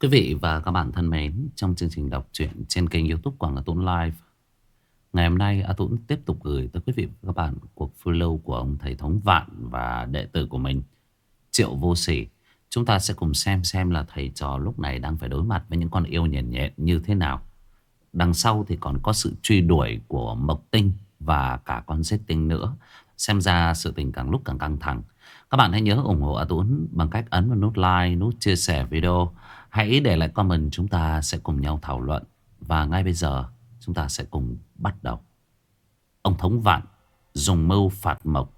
Quý vị và các bạn thân mến, trong chương trình đọc truyện trên kênh youtube Quảng Hà Tũng Live Ngày hôm nay A Tũng tiếp tục gửi tới quý vị và các bạn cuộc follow của ông thầy thống vạn và đệ tử của mình Triệu Vô Sỉ. Chúng ta sẽ cùng xem xem là thầy trò lúc này đang phải đối mặt với những con yêu nhện nhện như thế nào. Đằng sau thì còn có sự truy đuổi của Mộc Tinh và cả con giết tinh nữa. Xem ra sự tình càng lúc càng căng thẳng. Các bạn hãy nhớ ủng hộ A Tuấn bằng cách ấn vào nút like, nút chia sẻ video. Hãy để lại comment chúng ta sẽ cùng nhau thảo luận. Và ngay bây giờ, chúng ta sẽ cùng bắt đầu. Ông Thống Vạn, dùng mưu phạt mộc.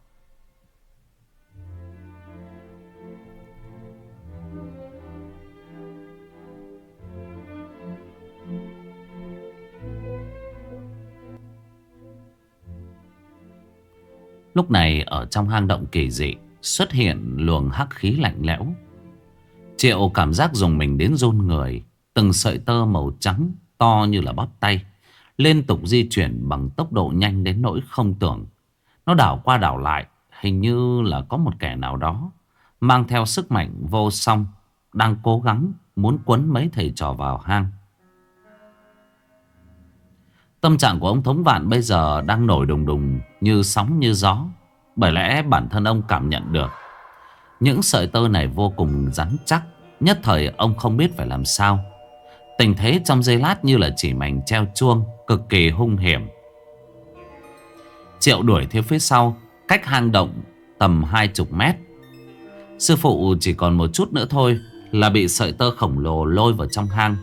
Lúc này, ở trong hang động kỳ dị, Xuất hiện luồng hắc khí lạnh lẽo. Triệu cảm giác dùng mình đến run người. Từng sợi tơ màu trắng To như là bắp tay. Liên tục di chuyển bằng tốc độ nhanh đến nỗi không tưởng. Nó đảo qua đảo lại, Hình như là có một kẻ nào đó. Mang theo sức mạnh vô song, Đang cố gắng muốn quấn mấy thầy trò vào hang. Tâm trạng của ông Thống Vạn bây giờ đang nổi đùng đùng như sóng như gió. Bởi lẽ bản thân ông cảm nhận được những sợi tơ này vô cùng rắn chắc. Nhất thời ông không biết phải làm sao. Tình thế trong giây lát như là chỉ mảnh treo chuông, cực kỳ hung hiểm. Triệu đuổi theo phía sau, cách hang động tầm hai chục mét. Sư phụ chỉ còn một chút nữa thôi là bị sợi tơ khổng lồ lôi vào trong hang.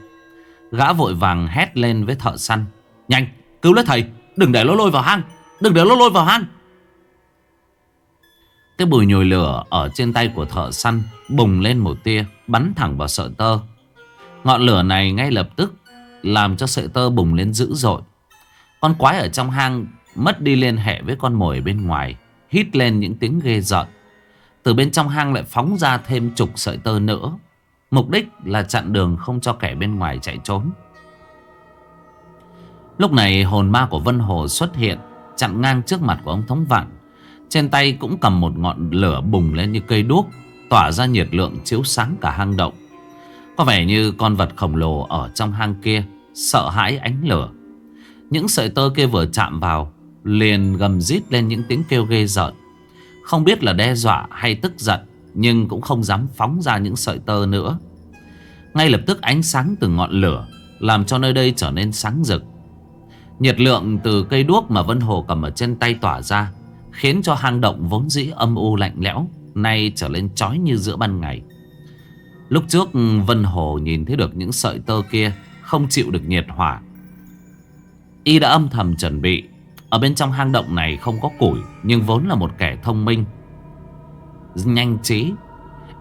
Gã vội vàng hét lên với thợ săn. Nhanh cứu lấy thầy Đừng để nó lôi vào hang Đừng để nó lôi vào hang cái bùi nhồi lửa ở trên tay của thợ săn Bùng lên một tia, Bắn thẳng vào sợi tơ. Ngọn lửa này ngay lập tức Làm cho sợi tơ bùng lên dữ dội. Con quái ở trong hang Mất đi liên hệ với con mồi bên ngoài, Hít lên những tiếng ghê giận Từ bên trong hang lại phóng ra thêm chục sợi tơ nữa. Mục đích là chặn đường không cho kẻ bên ngoài chạy trốn. Lúc này hồn ma của Vân Hồ xuất hiện, Chặn ngang trước mặt của ông Thống Vạn. Trên tay cũng cầm một ngọn lửa bùng lên như cây đuốc, Tỏa ra nhiệt lượng chiếu sáng cả hang động. Có vẻ như con vật khổng lồ ở trong hang kia Sợ hãi ánh lửa. Những sợi tơ kia vừa chạm vào, Liền gầm rít lên những tiếng kêu ghê rợn. Không biết là đe dọa hay tức giận, Nhưng cũng không dám phóng ra những sợi tơ nữa. Ngay lập tức ánh sáng từ ngọn lửa Làm cho nơi đây trở nên sáng rực. Nhiệt lượng từ cây đuốc mà Vân Hồ cầm ở trên tay tỏa ra Khiến cho hang động vốn dĩ âm u lạnh lẽo, Nay trở lên chói như giữa ban ngày. Lúc trước ừ, Vân Hồ nhìn thấy được những sợi tơ kia, Không chịu được nhiệt hỏa. Y đã âm thầm chuẩn bị. Ở bên trong hang động này không có củi, Nhưng vốn là một kẻ thông minh. Nhanh trí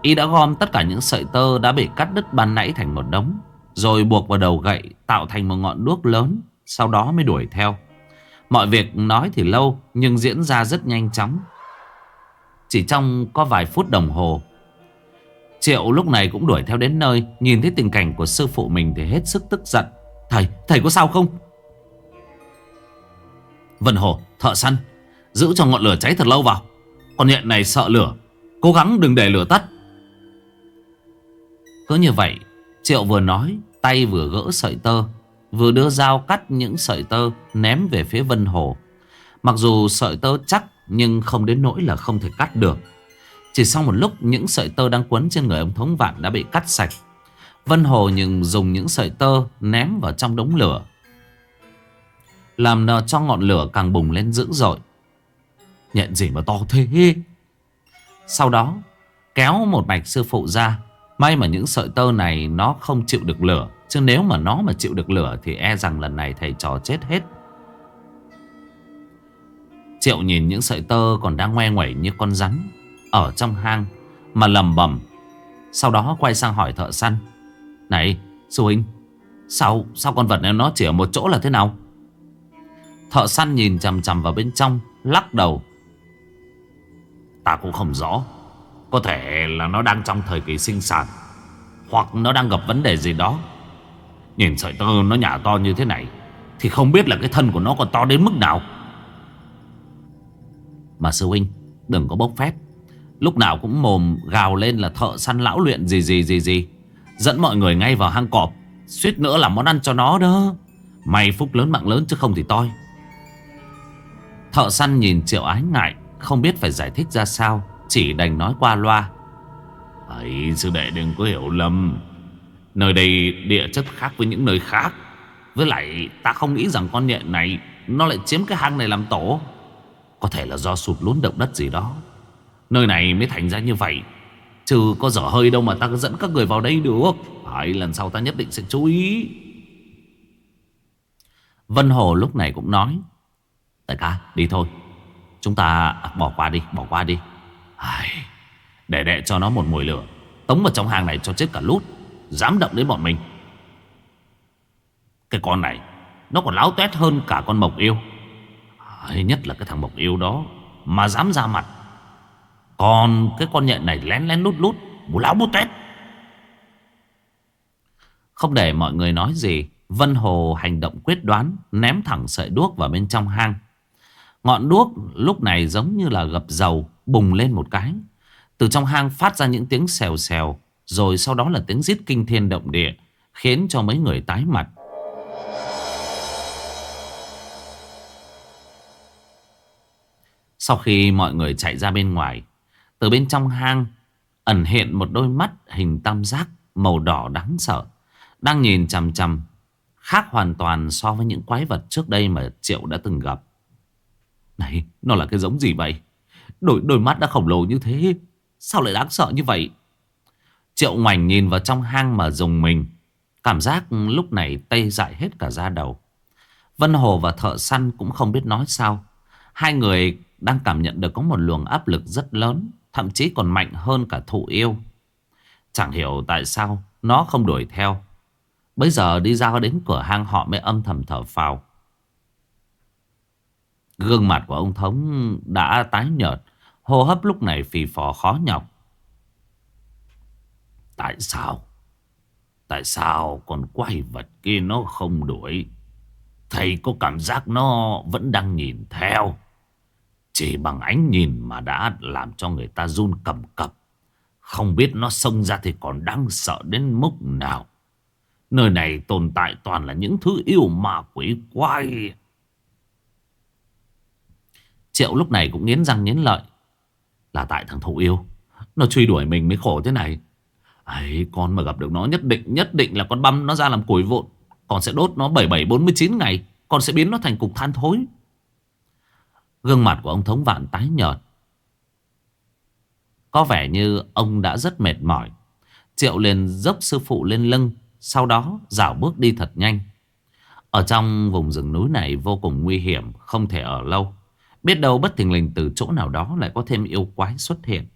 Y đã gom tất cả những sợi tơ đã bị cắt đứt ban nãy thành một đống, Rồi buộc vào đầu gậy tạo thành một ngọn đuốc lớn, sau đó mới đuổi theo. Mọi việc nói thì lâu Nhưng diễn ra rất nhanh chóng. Chỉ trong có vài phút đồng hồ Triệu lúc này cũng đuổi theo đến nơi. Nhìn thấy tình cảnh của sư phụ mình Thì hết sức tức giận. Thầy, thầy có sao không? Vân Hồ, thợ săn Giữ cho ngọn lửa cháy thật lâu vào. Con nhện này sợ lửa Cố gắng đừng để lửa tắt. Cứ như vậy Triệu vừa nói Tay vừa gỡ sợi tơ. Vừa đưa dao cắt những sợi tơ ném về phía Vân Hồ. Mặc dù sợi tơ chắc, nhưng không đến nỗi là không thể cắt được. Chỉ sau một lúc, những sợi tơ đang quấn trên người ông Thống Vạn đã bị cắt sạch. Vân Hồ nhưng dùng những sợi tơ ném vào trong đống lửa. Làm cho ngọn lửa càng bùng lên dữ dội. Nhận gì mà to thế? Sau đó, kéo một mạch sư phụ ra. May mà những sợi tơ này nó không chịu được lửa. Chứ nếu mà nó mà chịu được lửa Thì e rằng lần này thầy trò chết hết. Triệu nhìn những sợi tơ còn đang ngoe ngoẩy như con rắn Ở trong hang Mà lầm bầm. Sau đó quay sang hỏi thợ săn. Này sư huynh Sao, sao con vật này nó chỉ ở một chỗ là thế nào? Thợ săn nhìn chằm chằm vào bên trong Lắc đầu. Ta cũng không rõ. Có thể là nó đang trong thời kỳ sinh sản Hoặc nó đang gặp vấn đề gì đó. Nhìn sợi tơ nó nhả to như thế này, Thì không biết là cái thân của nó còn to đến mức nào. Mà sư huynh, Đừng có bốc phép Lúc nào cũng mồm gào lên là thợ săn lão luyện gì gì gì gì. Dẫn mọi người ngay vào hang cọp, Suýt nữa là món ăn cho nó đó. May phúc lớn mạng lớn chứ không thì toi. Thợ săn nhìn Triệu ái ngại, Không biết phải giải thích ra sao, Chỉ đành nói qua loa. Ấy, sư đệ đừng có hiểu lầm. Nơi đây địa chất khác với những nơi khác. Với lại ta không nghĩ rằng con nhện này Nó lại chiếm cái hang này làm tổ. Có thể là do sụt lún động đất gì đó. Nơi này mới thành ra như vậy. Chứ có dở hơi đâu mà ta dẫn các người vào đây được. Phải lần sau ta nhất định sẽ chú ý. Vân Hồ lúc này cũng nói Đại ca đi thôi. Chúng ta à, bỏ qua đi Bỏ qua đi. Ai, Để đệ cho nó một mùi lửa. Tống vào trong hàng này cho chết cả lút. Dám động đến bọn mình. Cái con này, Nó còn láo tuét hơn cả con mộc yêu. À, Hay Nhất là cái thằng mộc yêu đó Mà dám ra mặt. Còn cái con nhện này lén lén lút lút Bú láo bú tét Không để mọi người nói gì, Vân Hồ hành động quyết đoán, Ném thẳng sợi đuốc vào bên trong hang. Ngọn đuốc lúc này giống như là gập dầu, Bùng lên một cái. Từ trong hang phát ra những tiếng xèo xèo rồi sau đó là tiếng giết kinh thiên động địa Khiến cho mấy người tái mặt Sau khi mọi người chạy ra bên ngoài Từ bên trong hang Ẩn hiện một đôi mắt hình tam giác Màu đỏ đáng sợ Đang nhìn chằm chằm Khác hoàn toàn so với những quái vật trước đây mà Triệu đã từng gặp. Này, nó là cái giống gì vậy? Đôi, đôi mắt đã khổng lồ như thế. Sao lại đáng sợ như vậy? Triệu ngoảnh nhìn vào trong hang mà dùng mình. Cảm giác lúc này tê dại hết cả da đầu. Vân Hồ và thợ săn cũng không biết nói sao. Hai người đang cảm nhận được có một luồng áp lực rất lớn. Thậm chí còn mạnh hơn cả thụ yêu. Chẳng hiểu tại sao nó không đuổi theo. Bây giờ đi ra đến cửa hang họ mới âm thầm thở phào. Gương mặt của ông Thống đã tái nhợt. Hô hấp lúc này phì phò khó nhọc. Tại sao? Tại sao con quay vật kia nó không đuổi? Thầy có cảm giác nó vẫn đang nhìn theo. Chỉ bằng ánh nhìn mà đã làm cho người ta run cầm cập. Không biết nó xông ra thì còn đang sợ đến mức nào. Nơi này tồn tại toàn là những thứ yêu ma quỷ quái. Triệu lúc này cũng nghiến răng nghiến lợi. Là tại thằng thụ yêu. Nó truy đuổi mình mới khổ thế này ấy, con mà gặp được nó nhất định nhất định là con băm nó ra làm củi vụn. Con sẽ đốt nó 77-49 ngày. Con sẽ biến nó thành cục than thối. Gương mặt của ông Thống Vạn tái nhợt. Có vẻ như ông đã rất mệt mỏi. Triệu liền dốc sư phụ lên lưng, sau đó dạo bước đi thật nhanh Ở trong vùng rừng núi này vô cùng nguy hiểm, Không thể ở lâu Biết đâu bất thình lình từ chỗ nào đó Lại có thêm yêu quái xuất hiện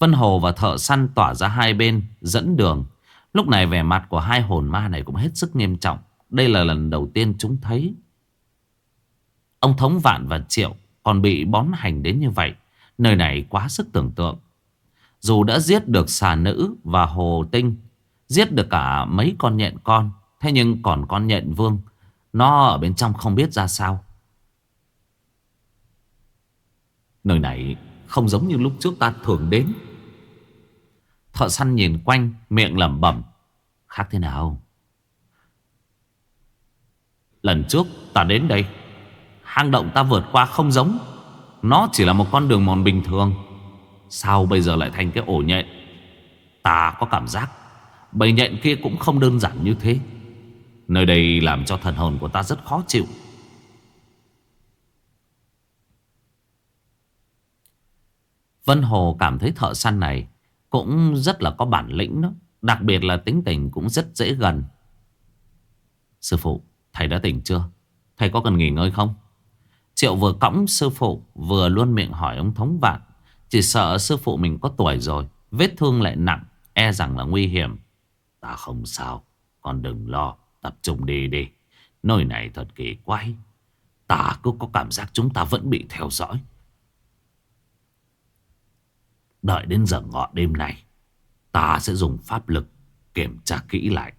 Vân Hồ và thợ săn tỏa ra hai bên, Dẫn đường. Lúc này vẻ mặt của hai hồn ma này cũng hết sức nghiêm trọng. Đây là lần đầu tiên chúng thấy. Ông Thống Vạn và Triệu Còn bị bón hành đến như vậy. Nơi này quá sức tưởng tượng. Dù đã giết được xà nữ và hồ tinh, Giết được cả mấy con nhện con, Thế nhưng còn con nhện vương, Nó ở bên trong không biết ra sao. Nơi này không giống như lúc trước ta thường đến. Thợ săn nhìn quanh, Miệng lẩm bẩm, Khác thế nào? Lần trước ta đến đây, Hang động ta vượt qua không giống. Nó chỉ là một con đường mòn bình thường. Sao bây giờ lại thành cái ổ nhện? Ta có cảm giác, Bầy nhện kia cũng không đơn giản như thế. Nơi đây làm cho thần hồn của ta rất khó chịu. Vân Hồ cảm thấy thợ săn này cũng rất là có bản lĩnh đó. Đặc biệt là tính tình cũng rất dễ gần. Sư phụ, Thầy đã tỉnh chưa? Thầy có cần nghỉ ngơi không? Triệu vừa cõng sư phụ, Vừa luôn miệng hỏi ông thống vạn. Chỉ sợ sư phụ mình có tuổi rồi, Vết thương lại nặng E rằng là nguy hiểm. Ta không sao, Con đừng lo, Tập trung đi đi. Nơi này thật kỳ quái. Ta cứ có cảm giác chúng ta vẫn bị theo dõi. Đợi đến giờ ngọ đêm này Ta sẽ dùng pháp lực Kiểm tra kỹ lại.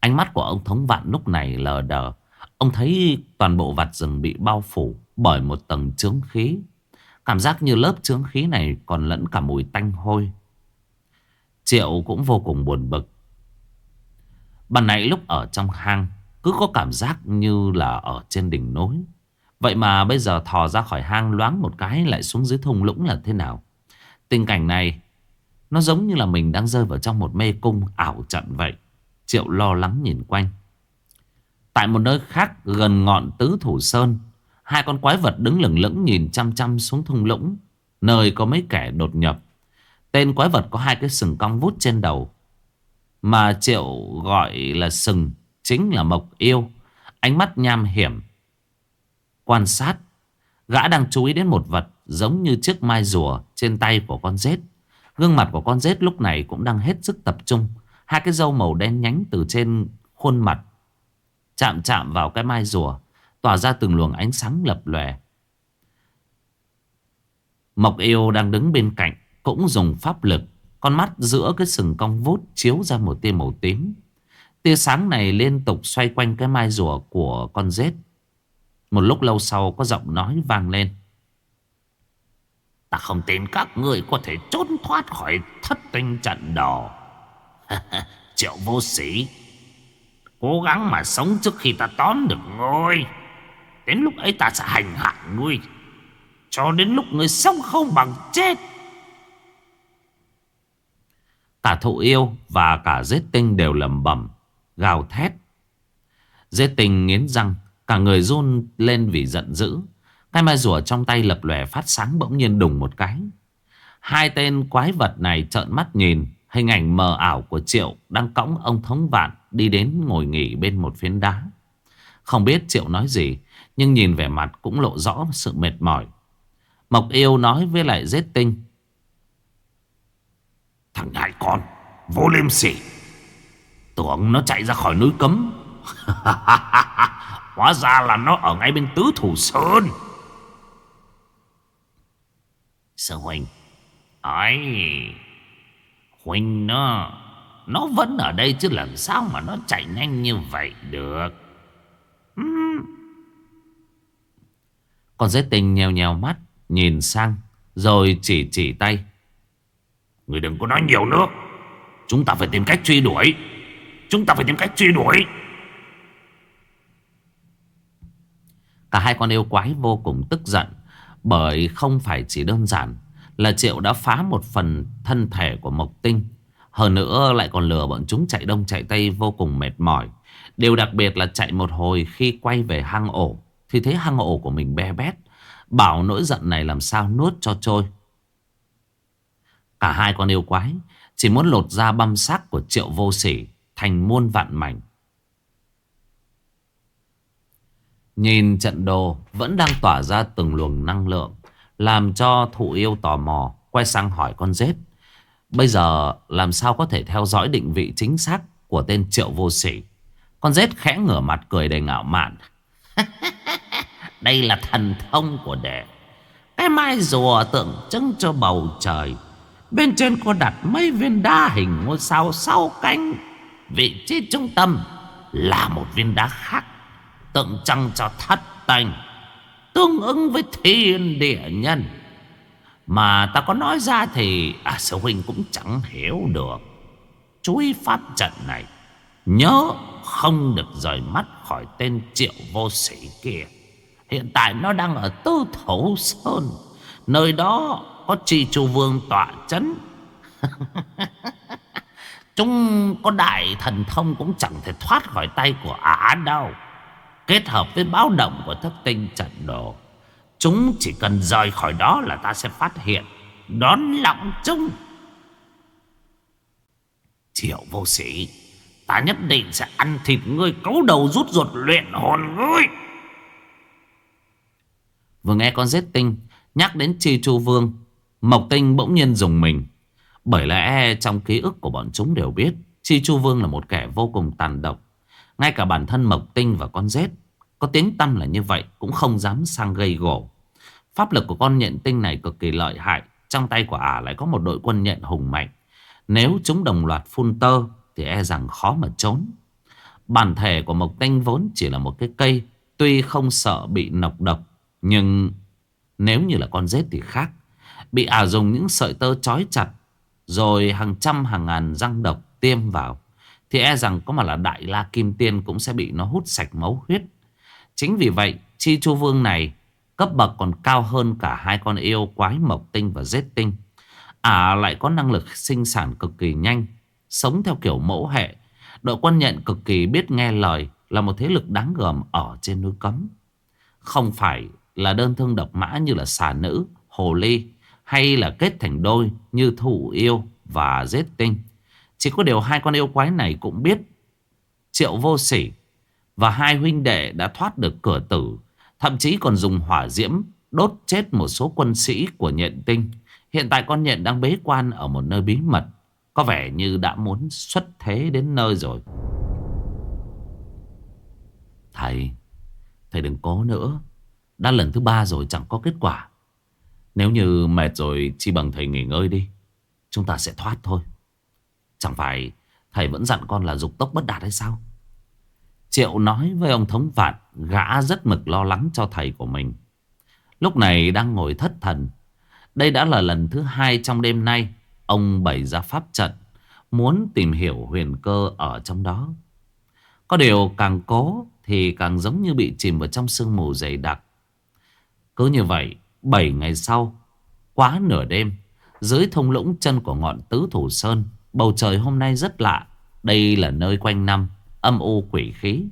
Ánh mắt của ông Thống Vạn lúc này lờ đờ. Ông thấy toàn bộ vặt rừng bị bao phủ Bởi một tầng trướng khí. Cảm giác như lớp trướng khí này Còn lẫn cả mùi tanh hôi. Triệu cũng vô cùng buồn bực. Ban nãy lúc ở trong hang, Cứ có cảm giác như là ở trên đỉnh núi. Vậy mà bây giờ thò ra khỏi hang loáng một cái Lại xuống dưới thung lũng là thế nào? Tình cảnh này, Nó giống như là mình đang rơi vào trong một mê cung ảo trận vậy. Triệu lo lắng nhìn quanh. Tại một nơi khác gần ngọn tứ thủ sơn, Hai con quái vật đứng lửng lững nhìn chăm chăm xuống thung lũng, Nơi có mấy kẻ đột nhập. Tên quái vật có hai cái sừng cong vút trên đầu, Mà Triệu gọi là sừng Chính là Mộc Yêu. Ánh mắt nham hiểm, Quan sát, Gã đang chú ý đến một vật Giống như chiếc mai rùa trên tay của con rết. Gương mặt của con rết lúc này cũng đang hết sức tập trung. Hai cái dâu màu đen nhánh từ trên khuôn mặt Chạm chạm vào cái mai rùa, Tỏa ra từng luồng ánh sáng lập lòe. Mộc yêu đang đứng bên cạnh, Cũng dùng pháp lực. Con mắt giữa cái sừng cong vút Chiếu ra một tia màu tím. Tia sáng này liên tục xoay quanh cái mai rùa của con rết. Một lúc lâu sau có giọng nói vang lên. Ta không tin các người có thể trốn thoát khỏi thất tinh trận đỏ Triệu vô sĩ, Cố gắng mà sống trước khi ta tóm được ngươi. Đến lúc ấy ta sẽ hành hạ ngươi, Cho đến lúc ngươi sống không bằng chết. Cả thụ yêu và cả giết tinh đều lầm bẩm, Gào thét. Giết tinh nghiến răng, Cả người run lên vì giận dữ. Cái mai rùa trong tay lập lòe phát sáng bỗng nhiên đùng một cái Hai tên quái vật này trợn mắt nhìn Hình ảnh mờ ảo của Triệu đang cõng ông thống vạn đi đến ngồi nghỉ bên một phiến đá. Không biết Triệu nói gì, nhưng nhìn vẻ mặt cũng lộ rõ sự mệt mỏi. Mộc yêu nói với lại giết tinh. Thằng ngại con, vô liêm sỉ. Tưởng nó chạy ra khỏi núi cấm. Hóa ra là nó ở ngay bên tứ thủ sơn. Sư huynh. Ấy... Huynh nó Nó vẫn ở đây chứ làm sao mà nó chạy nhanh như vậy được? Uhm. Con dế tình nhèo nhèo mắt, Nhìn sang, Rồi chỉ chỉ tay. Người đừng có nói nhiều nữa. Chúng ta phải tìm cách truy đuổi. Chúng ta phải tìm cách truy đuổi. Cả hai con yêu quái vô cùng tức giận. Bởi không phải chỉ đơn giản là Triệu đã phá một phần thân thể của Mộc Tinh. Hơn nữa lại còn lừa bọn chúng chạy đông chạy tây vô cùng mệt mỏi. Điều đặc biệt là chạy một hồi khi quay về hang ổ. Thì thấy hang ổ của mình be bét. Bảo nỗi giận này làm sao nuốt cho trôi. Cả hai con yêu quái chỉ muốn lột ra băm xác của triệu vô sỉ thành muôn vạn mảnh. Nhìn trận đồ, vẫn đang tỏa ra từng luồng năng lượng. Làm cho thụ yêu tò mò, Quay sang hỏi con rết Bây giờ làm sao có thể theo dõi định vị chính xác Của tên triệu vô sĩ Con rết khẽ ngửa mặt cười đầy ngạo mạn. Đây là thần thông của đệ Cái mai rùa tượng trưng cho bầu trời. Bên trên có đặt mấy viên đá hình ngôi sao sau cánh. Vị trí trung tâm là một viên đá khác. Tượng trưng cho thất tình, Tương ứng với thiên địa nhân. Mà ta có nói ra thì À sư huynh cũng chẳng hiểu được. Chú ý pháp trận này, Nhớ không được rời mắt khỏi tên triệu vô sĩ kia. Hiện tại nó đang ở tư thổ sơn, Nơi đó có chi chu vương tọa chấn. Chúng có đại thần thông cũng chẳng thể thoát khỏi tay của ả đâu. Kết hợp với báo động của thất tinh trận đồ. Chúng chỉ cần rời khỏi đó là ta sẽ phát hiện, Đón lọng chúng Triệu vô sĩ, Ta nhất định sẽ ăn thịt ngươi cấu đầu rút ruột luyện hồn ngươi. Vừa nghe con giết tinh, Nhắc đến Chi Chu Vương, Mộc Tinh bỗng nhiên dùng mình. Bởi lẽ trong ký ức của bọn chúng đều biết, Chi Chu Vương là một kẻ vô cùng tàn độc ngay cả bản thân Mộc Tinh và con rết Có tiếng tâm là như vậy Cũng không dám sang gây gỗ Pháp lực của con nhện tinh này cực kỳ lợi hại, Trong tay của ả lại có một đội quân nhện hùng mạnh. Nếu chúng đồng loạt phun tơ, Thì e rằng khó mà trốn. Bản thể của Mộc Tinh vốn chỉ là một cái cây, Tuy không sợ bị nọc độc, Nhưng nếu như là con rết thì khác. Bị ả dùng những sợi tơ trói chặt, Rồi hàng trăm hàng ngàn răng độc tiêm vào. Thì e rằng có mà là Đại La Kim Tiên Cũng sẽ bị nó hút sạch máu huyết. Chính vì vậy Chi Chu Vương này Cấp bậc còn cao hơn cả hai con yêu quái Mộc Tinh và Giết Tinh. À lại có năng lực sinh sản cực kỳ nhanh Sống theo kiểu mẫu hệ. Đội quân nhận cực kỳ biết nghe lời Là một thế lực đáng gờm ở trên núi cấm. Không phải là đơn thương độc mã như là xà nữ, hồ ly Hay là kết thành đôi như thủ yêu và giết tinh. Chỉ có điều hai con yêu quái này cũng biết Triệu vô sỉ Và hai huynh đệ đã thoát được cửa tử, Thậm chí còn dùng hỏa diễm Đốt chết một số quân sĩ của nhện tinh. Hiện tại con nhện đang bế quan ở một nơi bí mật, Có vẻ như đã muốn xuất thế đến nơi rồi. Thầy Thầy đừng cố nữa. Đã lần thứ ba rồi chẳng có kết quả. Nếu như mệt rồi Chỉ bằng thầy nghỉ ngơi đi. Chúng ta sẽ thoát thôi. Chẳng phải thầy vẫn dặn con là dục tốc bất đạt hay sao? Triệu nói với ông thống vạn, Gã rất mực lo lắng cho thầy của mình. Lúc này đang ngồi thất thần. Đây đã là lần thứ hai trong đêm nay, Ông bày ra pháp trận, Muốn tìm hiểu huyền cơ ở trong đó. Có điều càng cố Thì càng giống như bị chìm vào trong sương mù dày đặc. Cứ như vậy 7 ngày sau, Quá nửa đêm, Dưới thông lũng chân của ngọn tứ thủ sơn Bầu trời hôm nay rất lạ. Đây là nơi quanh năm, Âm u quỷ khí.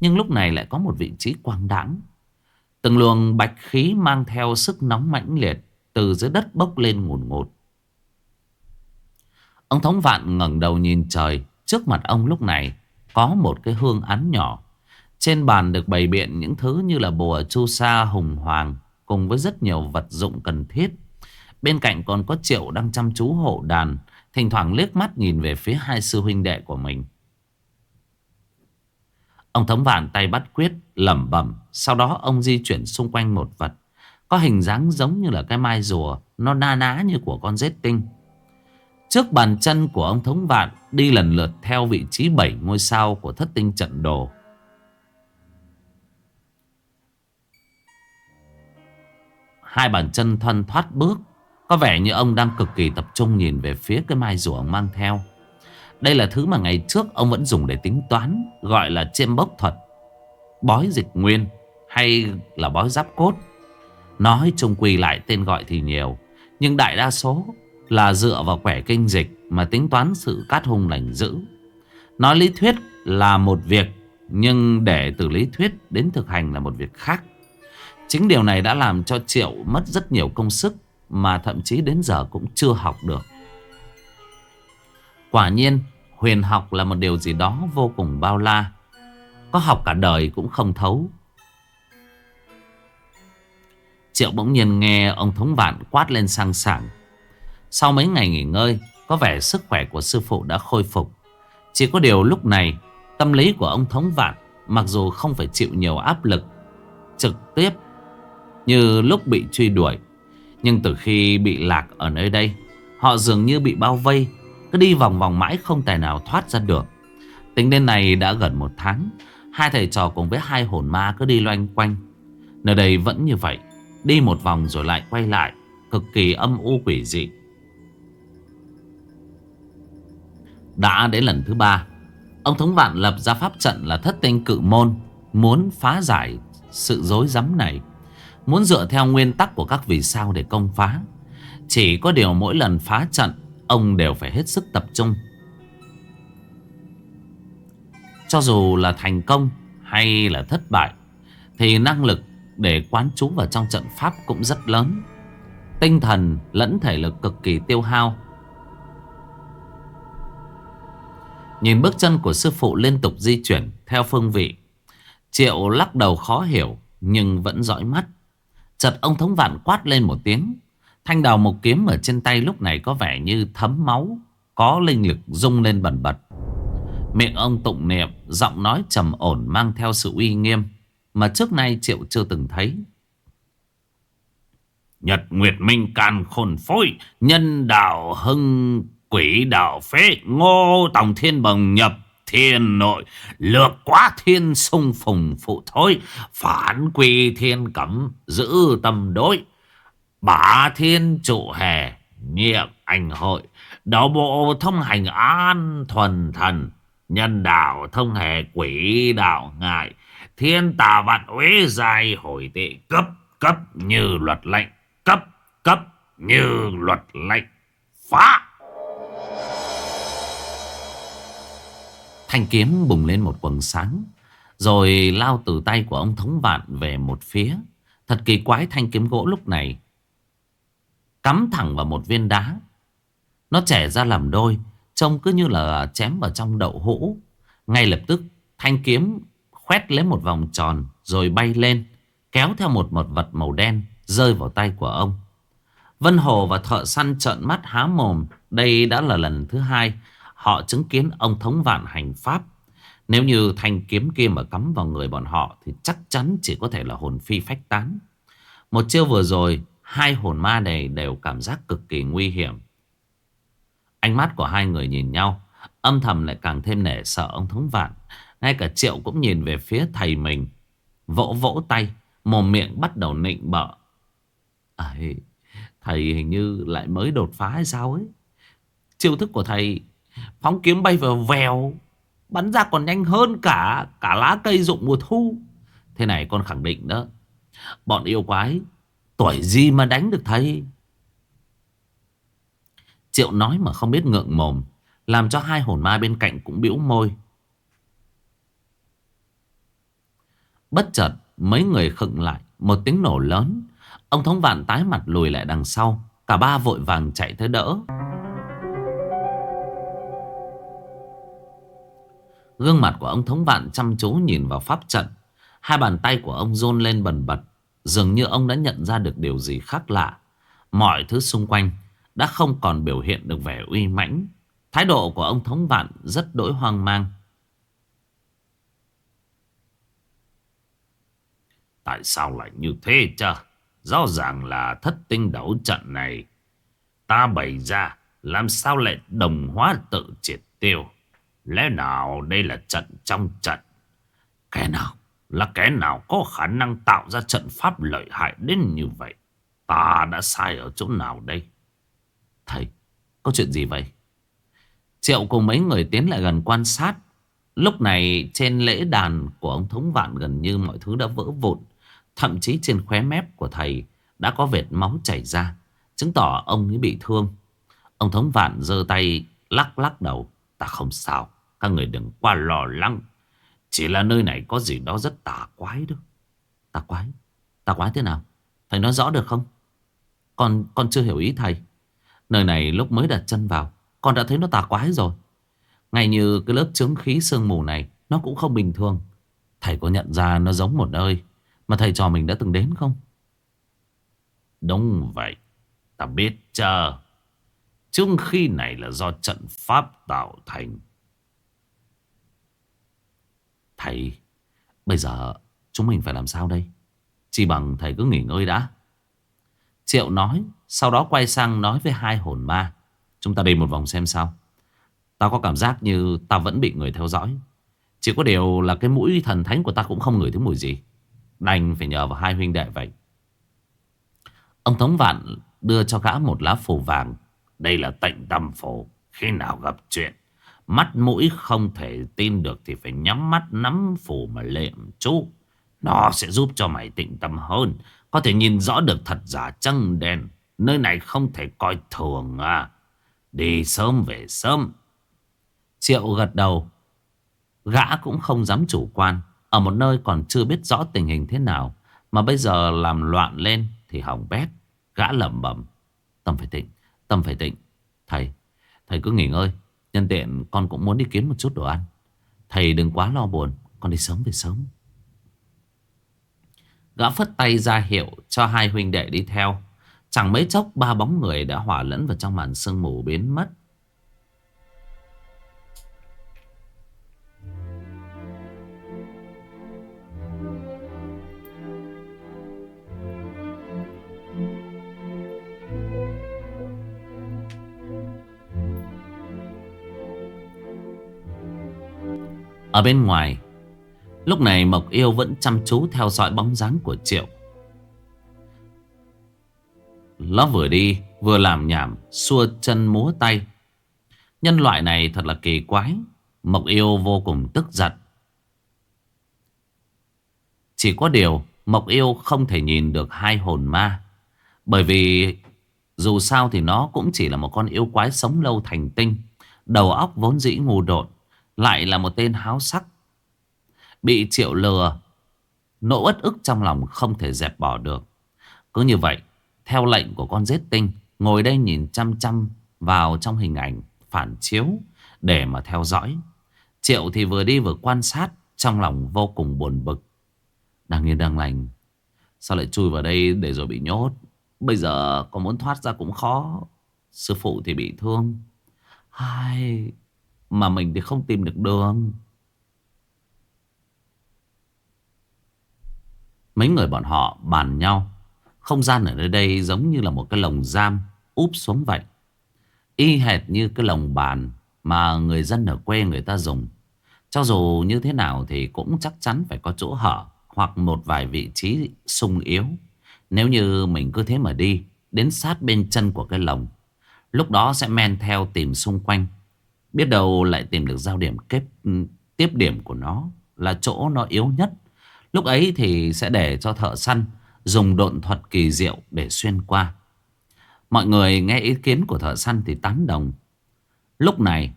Nhưng lúc này lại có một vị trí quang đãng. Từng luồng bạch khí mang theo sức nóng mãnh liệt Từ dưới đất bốc lên ngùn ngụt. Ông Thống Vạn ngẩng đầu nhìn trời. Trước mặt ông lúc này Có một cái hương án nhỏ. Trên bàn được bày biện những thứ như là bùa chu sa, hùng hoàng, Cùng với rất nhiều vật dụng cần thiết. Bên cạnh còn có Triệu đang chăm chú hộ đàn. Thỉnh thoảng liếc mắt nhìn về phía hai sư huynh đệ của mình. Ông thống vạn tay bắt quyết, lẩm bẩm. Sau đó ông di chuyển xung quanh một vật. Có hình dáng giống như là cái mai rùa. Nó na ná như của con rết tinh. Trước bàn chân của ông thống vạn Đi lần lượt theo vị trí bảy ngôi sao Của thất tinh trận đồ. Hai bàn chân thân thoát bước. Có vẻ như ông đang cực kỳ tập trung nhìn về phía cái mai rùa ông mang theo. Đây là thứ mà ngày trước ông vẫn dùng để tính toán, Gọi là chiêm bốc thuật. Bói dịch nguyên Hay là bói giáp cốt. Nói chung quy lại tên gọi thì nhiều, Nhưng đại đa số là dựa vào quẻ kinh dịch Mà tính toán sự cát hung lành dữ. Nói lý thuyết là một việc, Nhưng để từ lý thuyết đến thực hành là một việc khác. Chính điều này đã làm cho Triệu mất rất nhiều công sức mà thậm chí đến giờ cũng chưa học được. Quả nhiên, huyền học là một điều gì đó vô cùng bao la. Có học cả đời cũng không thấu. Triệu bỗng nhiên nghe ông thống vạn quát lên sang sảng. Sau mấy ngày nghỉ ngơi, Có vẻ sức khỏe của sư phụ đã khôi phục. Chỉ có điều lúc này, Tâm lý của ông thống vạn Mặc dù không phải chịu nhiều áp lực Trực tiếp, như lúc bị truy đuổi nhưng từ khi bị lạc ở nơi đây, Họ dường như bị bao vây, Cứ đi vòng vòng mãi không tài nào thoát ra được. Tính đến này đã gần một tháng, Hai thầy trò cùng với hai hồn ma cứ đi loanh quanh. Nơi đây vẫn như vậy, Đi một vòng rồi lại quay lại, Cực kỳ âm u quỷ dị. Đã đến lần thứ ba, Ông Thống Vạn lập ra pháp trận là thất tinh cự môn, Muốn phá giải sự dối rắm này. Muốn dựa theo nguyên tắc của các vì sao để công phá. Chỉ có điều mỗi lần phá trận, Ông đều phải hết sức tập trung. Cho dù là thành công hay là thất bại, Thì năng lực để quán trú vào trong trận pháp cũng rất lớn. Tinh thần lẫn thể lực cực kỳ tiêu hao. Nhìn bước chân của sư phụ liên tục di chuyển theo phương vị, Triệu lắc đầu khó hiểu nhưng vẫn dõi mắt. Chợt ông thống vạn quát lên một tiếng. Thanh đào một kiếm ở trên tay lúc này có vẻ như thấm máu, Có linh lực rung lên bẩn bật. Miệng ông tụng niệm, Giọng nói trầm ổn mang theo sự uy nghiêm, Mà trước nay Triệu chưa từng thấy. Nhật Nguyệt Minh can khôn phối, Nhân đạo hưng, quỷ đạo phế, Ngô Tòng Thiên Bồng nhập thiên nội. Lược quá thiên sung phùng phụ thôi. Phản quy thiên cấm giữ tâm đối. Bá thiên trụ hè nhiệm ảnh hội. Đạo bộ thông hành an thuần thần. Nhân đạo thông hệ quỷ đạo ngại. Thiên tà vạn uế dài hồi tệ cấp cấp như luật lệnh. Cấp cấp như luật lệnh. Phá! Thanh kiếm bùng lên một quầng sáng, Rồi lao từ tay của ông thống vạn về một phía. Thật kỳ quái, thanh kiếm gỗ lúc này Cắm thẳng vào một viên đá. Nó trẻ ra làm đôi, Trông cứ như là chém vào trong đậu hũ. Ngay lập tức, Thanh kiếm khoét lấy một vòng tròn Rồi bay lên, Kéo theo một một vật màu đen Rơi vào tay của ông. Vân Hồ và thợ săn trợn mắt há mồm, Đây đã là lần thứ hai Họ chứng kiến ông thống vạn hành pháp. Nếu như thanh kiếm kia mà cắm vào người bọn họ Thì chắc chắn chỉ có thể là hồn phi phách tán. Một chiêu vừa rồi Hai hồn ma này đều cảm giác cực kỳ nguy hiểm. Ánh mắt của hai người nhìn nhau Âm thầm lại càng thêm nể sợ ông thống vạn. Ngay cả triệu cũng nhìn về phía thầy mình Vỗ vỗ tay Mồm miệng bắt đầu nịnh bợ. À, Thầy hình như lại mới đột phá hay sao ấy? Chiêu thức của thầy Phóng kiếm bay vào vèo, Bắn ra còn nhanh hơn cả Cả lá cây rụng mùa thu. Thế này con khẳng định đó, Bọn yêu quái, Tuổi gì mà đánh được thầy? Triệu nói mà không biết ngượng mồm, Làm cho hai hồn ma bên cạnh cũng bĩu môi. Bất chợt, mấy người khựng lại, Một tiếng nổ lớn. Ông thống vạn tái mặt lùi lại đằng sau, Cả ba vội vàng chạy tới đỡ. Gương mặt của ông thống vạn chăm chú nhìn vào pháp trận. Hai bàn tay của ông rôn lên bần bật, Dường như ông đã nhận ra được điều gì khác lạ. Mọi thứ xung quanh Đã không còn biểu hiện được vẻ uy mãnh. Thái độ của ông thống vạn rất đỗi hoang mang. Tại sao lại như thế chứ Rõ ràng là thất tinh đấu trận này. Ta bày ra Làm sao lại đồng hóa tự triệt tiêu? Lẽ nào đây là trận trong trận? Kẻ nào? Là kẻ nào có khả năng tạo ra trận pháp lợi hại đến như vậy? Ta đã sai ở chỗ nào đây? Thầy, Có chuyện gì vậy? Triệu cùng mấy người tiến lại gần quan sát. Lúc này trên lễ đàn của ông Thống Vạn gần như mọi thứ đã vỡ vụn. Thậm chí trên khóe mép của thầy đã có vệt máu chảy ra, Chứng tỏ ông ấy bị thương. Ông Thống Vạn giơ tay lắc lắc đầu. Ta không sao. Các người đừng qua lò lăng Chỉ là nơi này có gì đó rất tà quái đó. Tà quái? Tà quái thế nào? Thầy nói rõ được không? Con con chưa hiểu ý thầy. Nơi này lúc mới đặt chân vào, Con đã thấy nó tà quái rồi. Ngay như cái lớp chứng khí sương mù này, Nó cũng không bình thường. Thầy có nhận ra nó giống một nơi Mà thầy trò mình đã từng đến không? Đúng vậy. Ta biết chờ Chứng khí này là do trận pháp tạo thành. Thầy, Bây giờ chúng mình phải làm sao đây? Chỉ bằng thầy cứ nghỉ ngơi đã. Triệu nói, Sau đó quay sang nói với hai hồn ma. Chúng ta đi một vòng xem sao. Tao có cảm giác như tao vẫn bị người theo dõi. Chỉ có điều là cái mũi thần thánh của ta cũng không ngửi thấy mùi gì. Đành phải nhờ vào hai huynh đệ vậy. Ông Tống Vạn đưa cho gã một lá phù vàng. Đây là tệnh tâm phổ. Khi nào gặp chuyện? Mắt mũi không thể tin được Thì phải nhắm mắt nắm phù mà lệm chú. Nó sẽ giúp cho mày tịnh tâm hơn. Có thể nhìn rõ được thật giả chân đen. Nơi này không thể coi thường à. Đi sớm về sớm. Triệu gật đầu. Gã cũng không dám chủ quan. Ở một nơi còn chưa biết rõ tình hình thế nào. Mà bây giờ làm loạn lên Thì hỏng bét. Gã lẩm bẩm. Tâm phải tịnh, Tâm phải tịnh. Thầy Thầy cứ nghỉ ngơi. Nhân tiện con cũng muốn đi kiếm một chút đồ ăn. Thầy đừng quá lo buồn, Con đi sớm về sớm. Gã phất tay ra hiệu cho hai huynh đệ đi theo. Chẳng mấy chốc ba bóng người đã hỏa lẫn vào trong màn sương mù biến mất. Ở bên ngoài. Lúc này Mộc Yêu vẫn chăm chú theo dõi bóng dáng của Triệu. Nó vừa đi, vừa làm nhảm, Xua chân múa tay. Nhân loại này thật là kỳ quái, Mộc yêu vô cùng tức giận. Chỉ có điều, Mộc yêu không thể nhìn được hai hồn ma, Bởi vì Dù sao thì nó cũng chỉ là một con yêu quái sống lâu thành tinh, Đầu óc vốn dĩ ngu đột. Lại là một tên háo sắc. Bị triệu lừa, Nỗi uất ức trong lòng không thể dẹp bỏ được. Cứ như vậy, Theo lệnh của con giết tinh, Ngồi đây nhìn chăm chăm vào trong hình ảnh phản chiếu Để mà theo dõi. Triệu thì vừa đi vừa quan sát, Trong lòng vô cùng buồn bực. Đang yên đang lành, Sao lại chui vào đây để rồi bị nhốt? Bây giờ có muốn thoát ra cũng khó, Sư phụ thì bị thương. Hai mà mình thì không tìm được đường. Mấy người bọn họ bàn nhau. Không gian ở nơi đây giống như là một cái lồng giam, Úp xuống vậy. Y hệt như cái lồng bàn Mà người dân ở quê người ta dùng. Cho dù như thế nào thì cũng chắc chắn phải có chỗ hở Hoặc một vài vị trí sung yếu. Nếu như mình cứ thế mà đi, Đến sát bên chân của cái lồng, Lúc đó sẽ men theo tìm xung quanh. Biết đâu lại tìm được giao điểm kết ừ, tiếp điểm của nó Là chỗ nó yếu nhất. Lúc ấy thì sẽ để cho thợ săn Dùng độn thuật kỳ diệu để xuyên qua. Mọi người nghe ý kiến của thợ săn thì tán đồng. Lúc này,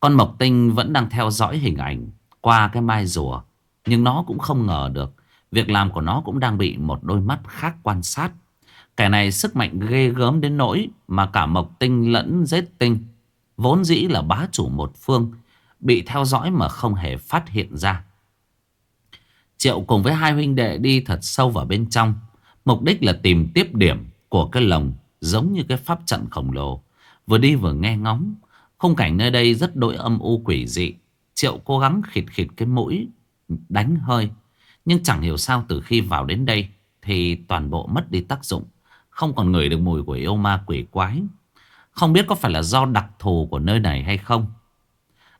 Con mộc tinh vẫn đang theo dõi hình ảnh Qua cái mai rùa, Nhưng nó cũng không ngờ được. Việc làm của nó cũng đang bị một đôi mắt khác quan sát. Kẻ này sức mạnh ghê gớm đến nỗi Mà cả mộc tinh lẫn giết tinh. Vốn dĩ là bá chủ một phương, Bị theo dõi mà không hề phát hiện ra. Triệu cùng với hai huynh đệ đi thật sâu vào bên trong. Mục đích là tìm tiếp điểm của cái lồng Giống như cái pháp trận khổng lồ. Vừa đi vừa nghe ngóng, Khung cảnh nơi đây rất đối âm u quỷ dị. Triệu cố gắng khịt khịt cái mũi, Đánh hơi, Nhưng chẳng hiểu sao từ khi vào đến đây Thì toàn bộ mất đi tác dụng. Không còn ngửi được mùi của yêu ma quỷ quái. Không biết có phải là do đặc thù của nơi này hay không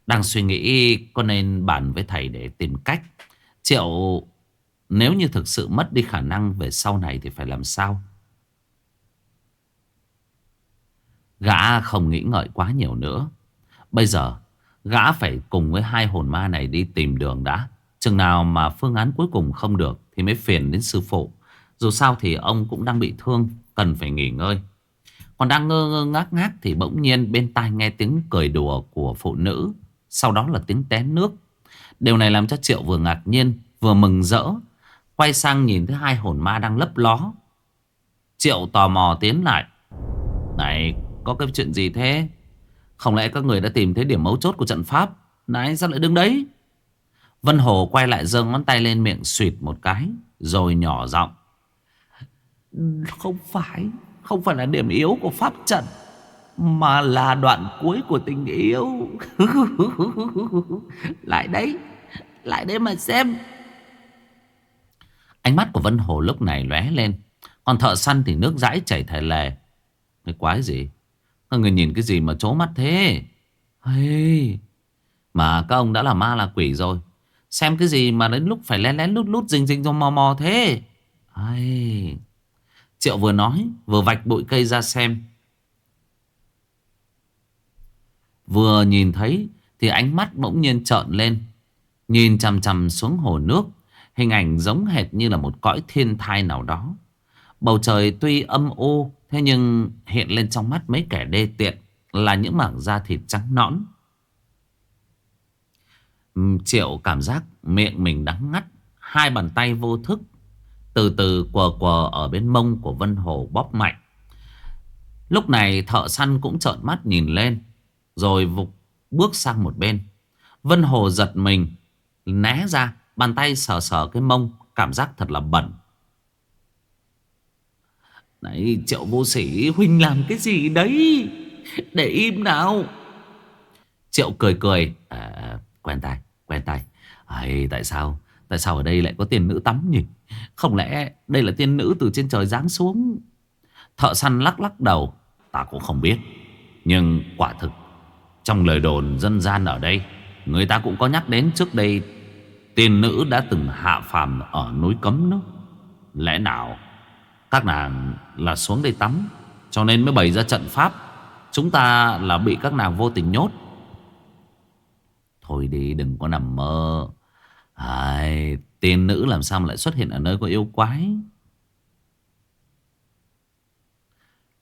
Đang suy nghĩ có nên bàn với thầy để tìm cách Triệu nếu như thực sự mất đi khả năng về sau này thì phải làm sao? Gã không nghĩ ngợi quá nhiều nữa. Bây giờ, gã phải cùng với hai hồn ma này đi tìm đường đã. Chừng nào mà phương án cuối cùng không được thì mới phiền đến sư phụ. Dù sao thì ông cũng đang bị thương, cần phải nghỉ ngơi. Còn đang ngơ ngơ ngác ngác thì bỗng nhiên bên tai nghe tiếng cười đùa của phụ nữ. Sau đó là tiếng té nước. Điều này làm cho Triệu vừa ngạc nhiên, vừa mừng rỡ. Quay sang nhìn thấy hai hồn ma đang lấp ló. Triệu tò mò tiến lại. Này, có cái chuyện gì thế? Không lẽ các người đã tìm thấy điểm mấu chốt của trận pháp? Này, sao lại đứng đấy? Vân Hồ quay lại giơ ngón tay lên miệng suyệt một cái. Rồi nhỏ giọng. Không phải, không phải là điểm yếu của pháp trận. Mà là đoạn cuối của tình yêu Lại đấy Lại đấy mà xem Ánh mắt của Vân Hồ lúc này lóe lên, Còn thợ săn thì nước dãi chảy thề lề Cái quái gì Các người nhìn cái gì mà chố mắt thế hey. Mà các ông đã là ma là quỷ rồi Xem cái gì mà đến lúc phải lén lén lút lút, Rình rình cho mò mò thế hey. Triệu vừa nói, Vừa vạch bụi cây ra xem. Vừa nhìn thấy, Thì ánh mắt bỗng nhiên trợn lên. Nhìn chằm chằm xuống hồ nước, Hình ảnh giống hệt như là một cõi thiên thai nào đó. Bầu trời tuy âm u, Thế nhưng hiện lên trong mắt mấy kẻ đê tiện Là những mảng da thịt trắng nõn. Triệu cảm giác miệng mình đắng ngắt, Hai bàn tay vô thức từ từ quờ quờ ở bên mông của Vân Hồ bóp mạnh. Lúc này thợ săn cũng trợn mắt nhìn lên Rồi vụt bước sang một bên. Vân Hồ giật mình Né ra Bàn tay sờ sờ cái mông Cảm giác thật là bẩn. Này triệu vô sĩ Huynh làm cái gì đấy? Để im nào. Triệu cười cười à, à, à Quen tay quen tay. À, Tại sao Tại sao ở đây lại có tiên nữ tắm nhỉ? Không lẽ đây là tiên nữ từ trên trời giáng xuống? Thợ săn lắc lắc đầu, Ta cũng không biết, Nhưng quả thực, Trong lời đồn dân gian ở đây, Người ta cũng có nhắc đến trước đây, Tiên nữ đã từng hạ phàm ở núi cấm nước Lẽ nào Các nàng là xuống đây tắm, Cho nên mới bày ra trận pháp, Chúng ta là bị các nàng vô tình nhốt? Thôi đi, đừng có nằm mơ. Ai, Tiên nữ làm sao mà lại xuất hiện ở nơi có yêu quái?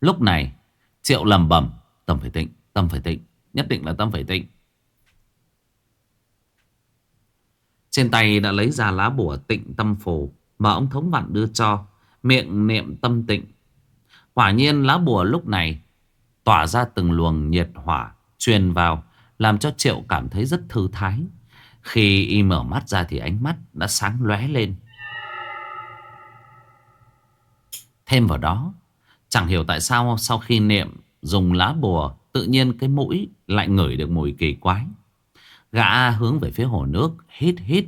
Lúc này Triệu lầm bẩm Tâm phải tịnh Tâm phải tịnh Nhất định là tâm phải tịnh. Trên tay đã lấy ra lá bùa tịnh tâm phù Mà ông thống vạn đưa cho Miệng niệm tâm tịnh. Quả nhiên lá bùa lúc này Tỏa ra từng luồng nhiệt hỏa Truyền vào Làm cho Triệu cảm thấy rất thư thái. Khi y mở mắt ra thì ánh mắt đã sáng lóe lên. Thêm vào đó Chẳng hiểu tại sao sau khi niệm Dùng lá bùa Tự nhiên cái mũi lại ngửi được mùi kỳ quái. Gã hướng về phía hồ nước Hít hít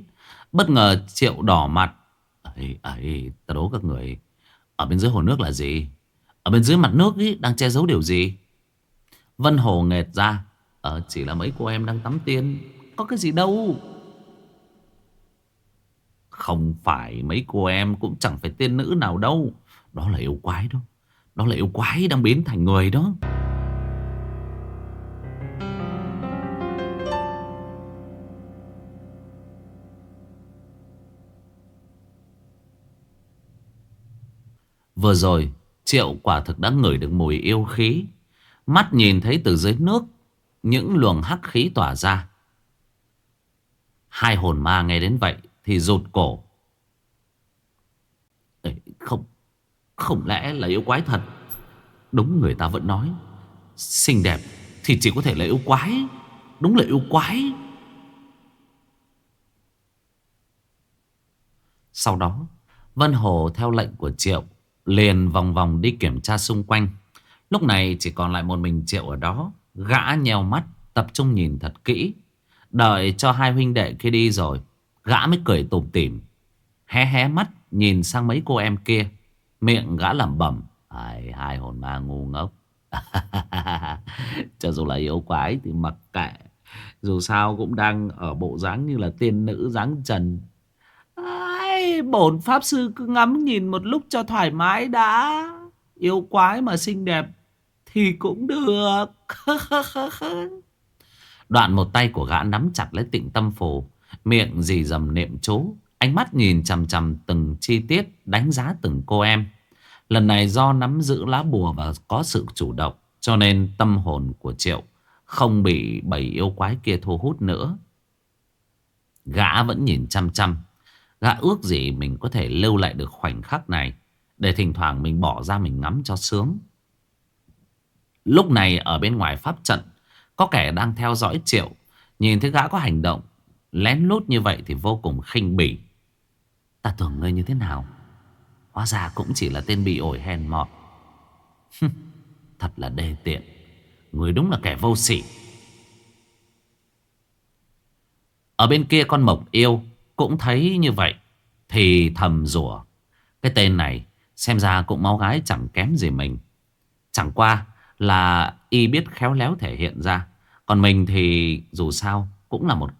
Bất ngờ Triệu đỏ mặt. Ấy ấy ta đố các người Ở bên dưới hồ nước là gì? Ở bên dưới mặt nước ý, đang che giấu điều gì? Vân Hồ nghệt ra Ờ chỉ là mấy cô em đang tắm tiên. Có cái gì đâu. Không phải mấy cô em Cũng chẳng phải tiên nữ nào đâu. Đó là yêu quái đó. Đó là yêu quái đang biến thành người đó. Vừa rồi, Triệu quả thực đã ngửi được mùi yêu khí. Mắt nhìn thấy từ dưới nước, Những luồng hắc khí tỏa ra. Hai hồn ma nghe đến vậy Thì rụt cổ. Ê, Không Không lẽ là yêu quái thật? Đúng người ta vẫn nói Xinh đẹp thì chỉ có thể là yêu quái. Đúng là yêu quái. Sau đó Vân Hồ theo lệnh của Triệu Liền vòng vòng đi kiểm tra xung quanh. Lúc này chỉ còn lại một mình Triệu ở đó Gã nheo mắt Tập trung nhìn thật kỹ. Đợi cho hai huynh đệ kia đi rồi Gã mới cười tủm tỉm Hé hé mắt nhìn sang mấy cô em kia Miệng gã lẩm bẩm Ai, Hai hồn ma ngu ngốc. Cho dù là yêu quái thì mặc kệ Dù sao cũng đang ở bộ dáng như là tiên nữ dáng trần. Ai, Bổn pháp sư cứ ngắm nhìn một lúc cho thoải mái đã. Yêu quái mà xinh đẹp Thì cũng được. Đoạn một tay của gã nắm chặt lấy tịnh tâm phù. Miệng dì dầm niệm chú. Ánh mắt nhìn chằm chằm từng chi tiết, Đánh giá từng cô em. Lần này do nắm giữ lá bùa và có sự chủ động, Cho nên tâm hồn của Triệu Không bị bầy yêu quái kia thu hút nữa. Gã vẫn nhìn chăm chăm. Gã ước gì mình có thể lưu lại được khoảnh khắc này, Để thỉnh thoảng mình bỏ ra mình ngắm cho sướng. Lúc này ở bên ngoài pháp trận có kẻ đang theo dõi Triệu, Nhìn thấy gã có hành động, Lén lút như vậy thì vô cùng khinh bỉ. Ta tưởng ngươi như thế nào? Hóa ra cũng chỉ là tên bị ổi hèn mọt Thật là đề tiện. Người đúng là kẻ vô sỉ. Ở bên kia con mộc yêu Cũng thấy như vậy, Thì thầm rủa. Cái tên này Xem ra cũng máu gái chẳng kém gì mình. Chẳng qua là y biết khéo léo thể hiện ra. Còn mình thì dù sao Cũng là một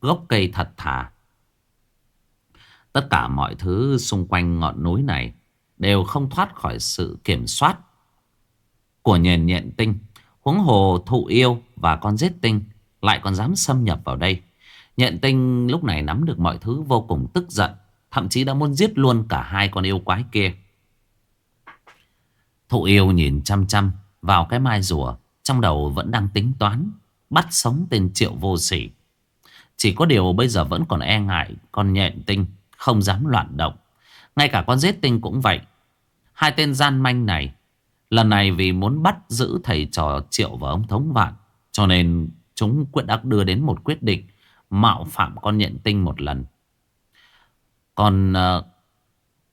gốc cây thật thà Tất cả mọi thứ xung quanh ngọn núi này đều không thoát khỏi sự kiểm soát của nhện nhện tinh. Huống hồ thụ yêu và con giết tinh lại còn dám xâm nhập vào đây. Nhện tinh lúc này nắm được mọi thứ vô cùng tức giận. Thậm chí đã muốn giết luôn cả hai con yêu quái kia. Thụ yêu nhìn chăm chăm vào cái mai rùa. Trong đầu vẫn đang tính toán. Bắt sống tên triệu vô sỉ. Chỉ có điều bây giờ vẫn còn e ngại con nhện tinh không dám loạn động. Ngay cả con giết tinh cũng vậy. Hai tên gian manh này, lần này vì muốn bắt giữ thầy trò Triệu và ông Thống Vạn, cho nên chúng quyết đã đưa đến một quyết định mạo phạm con nhện tinh một lần. Còn uh,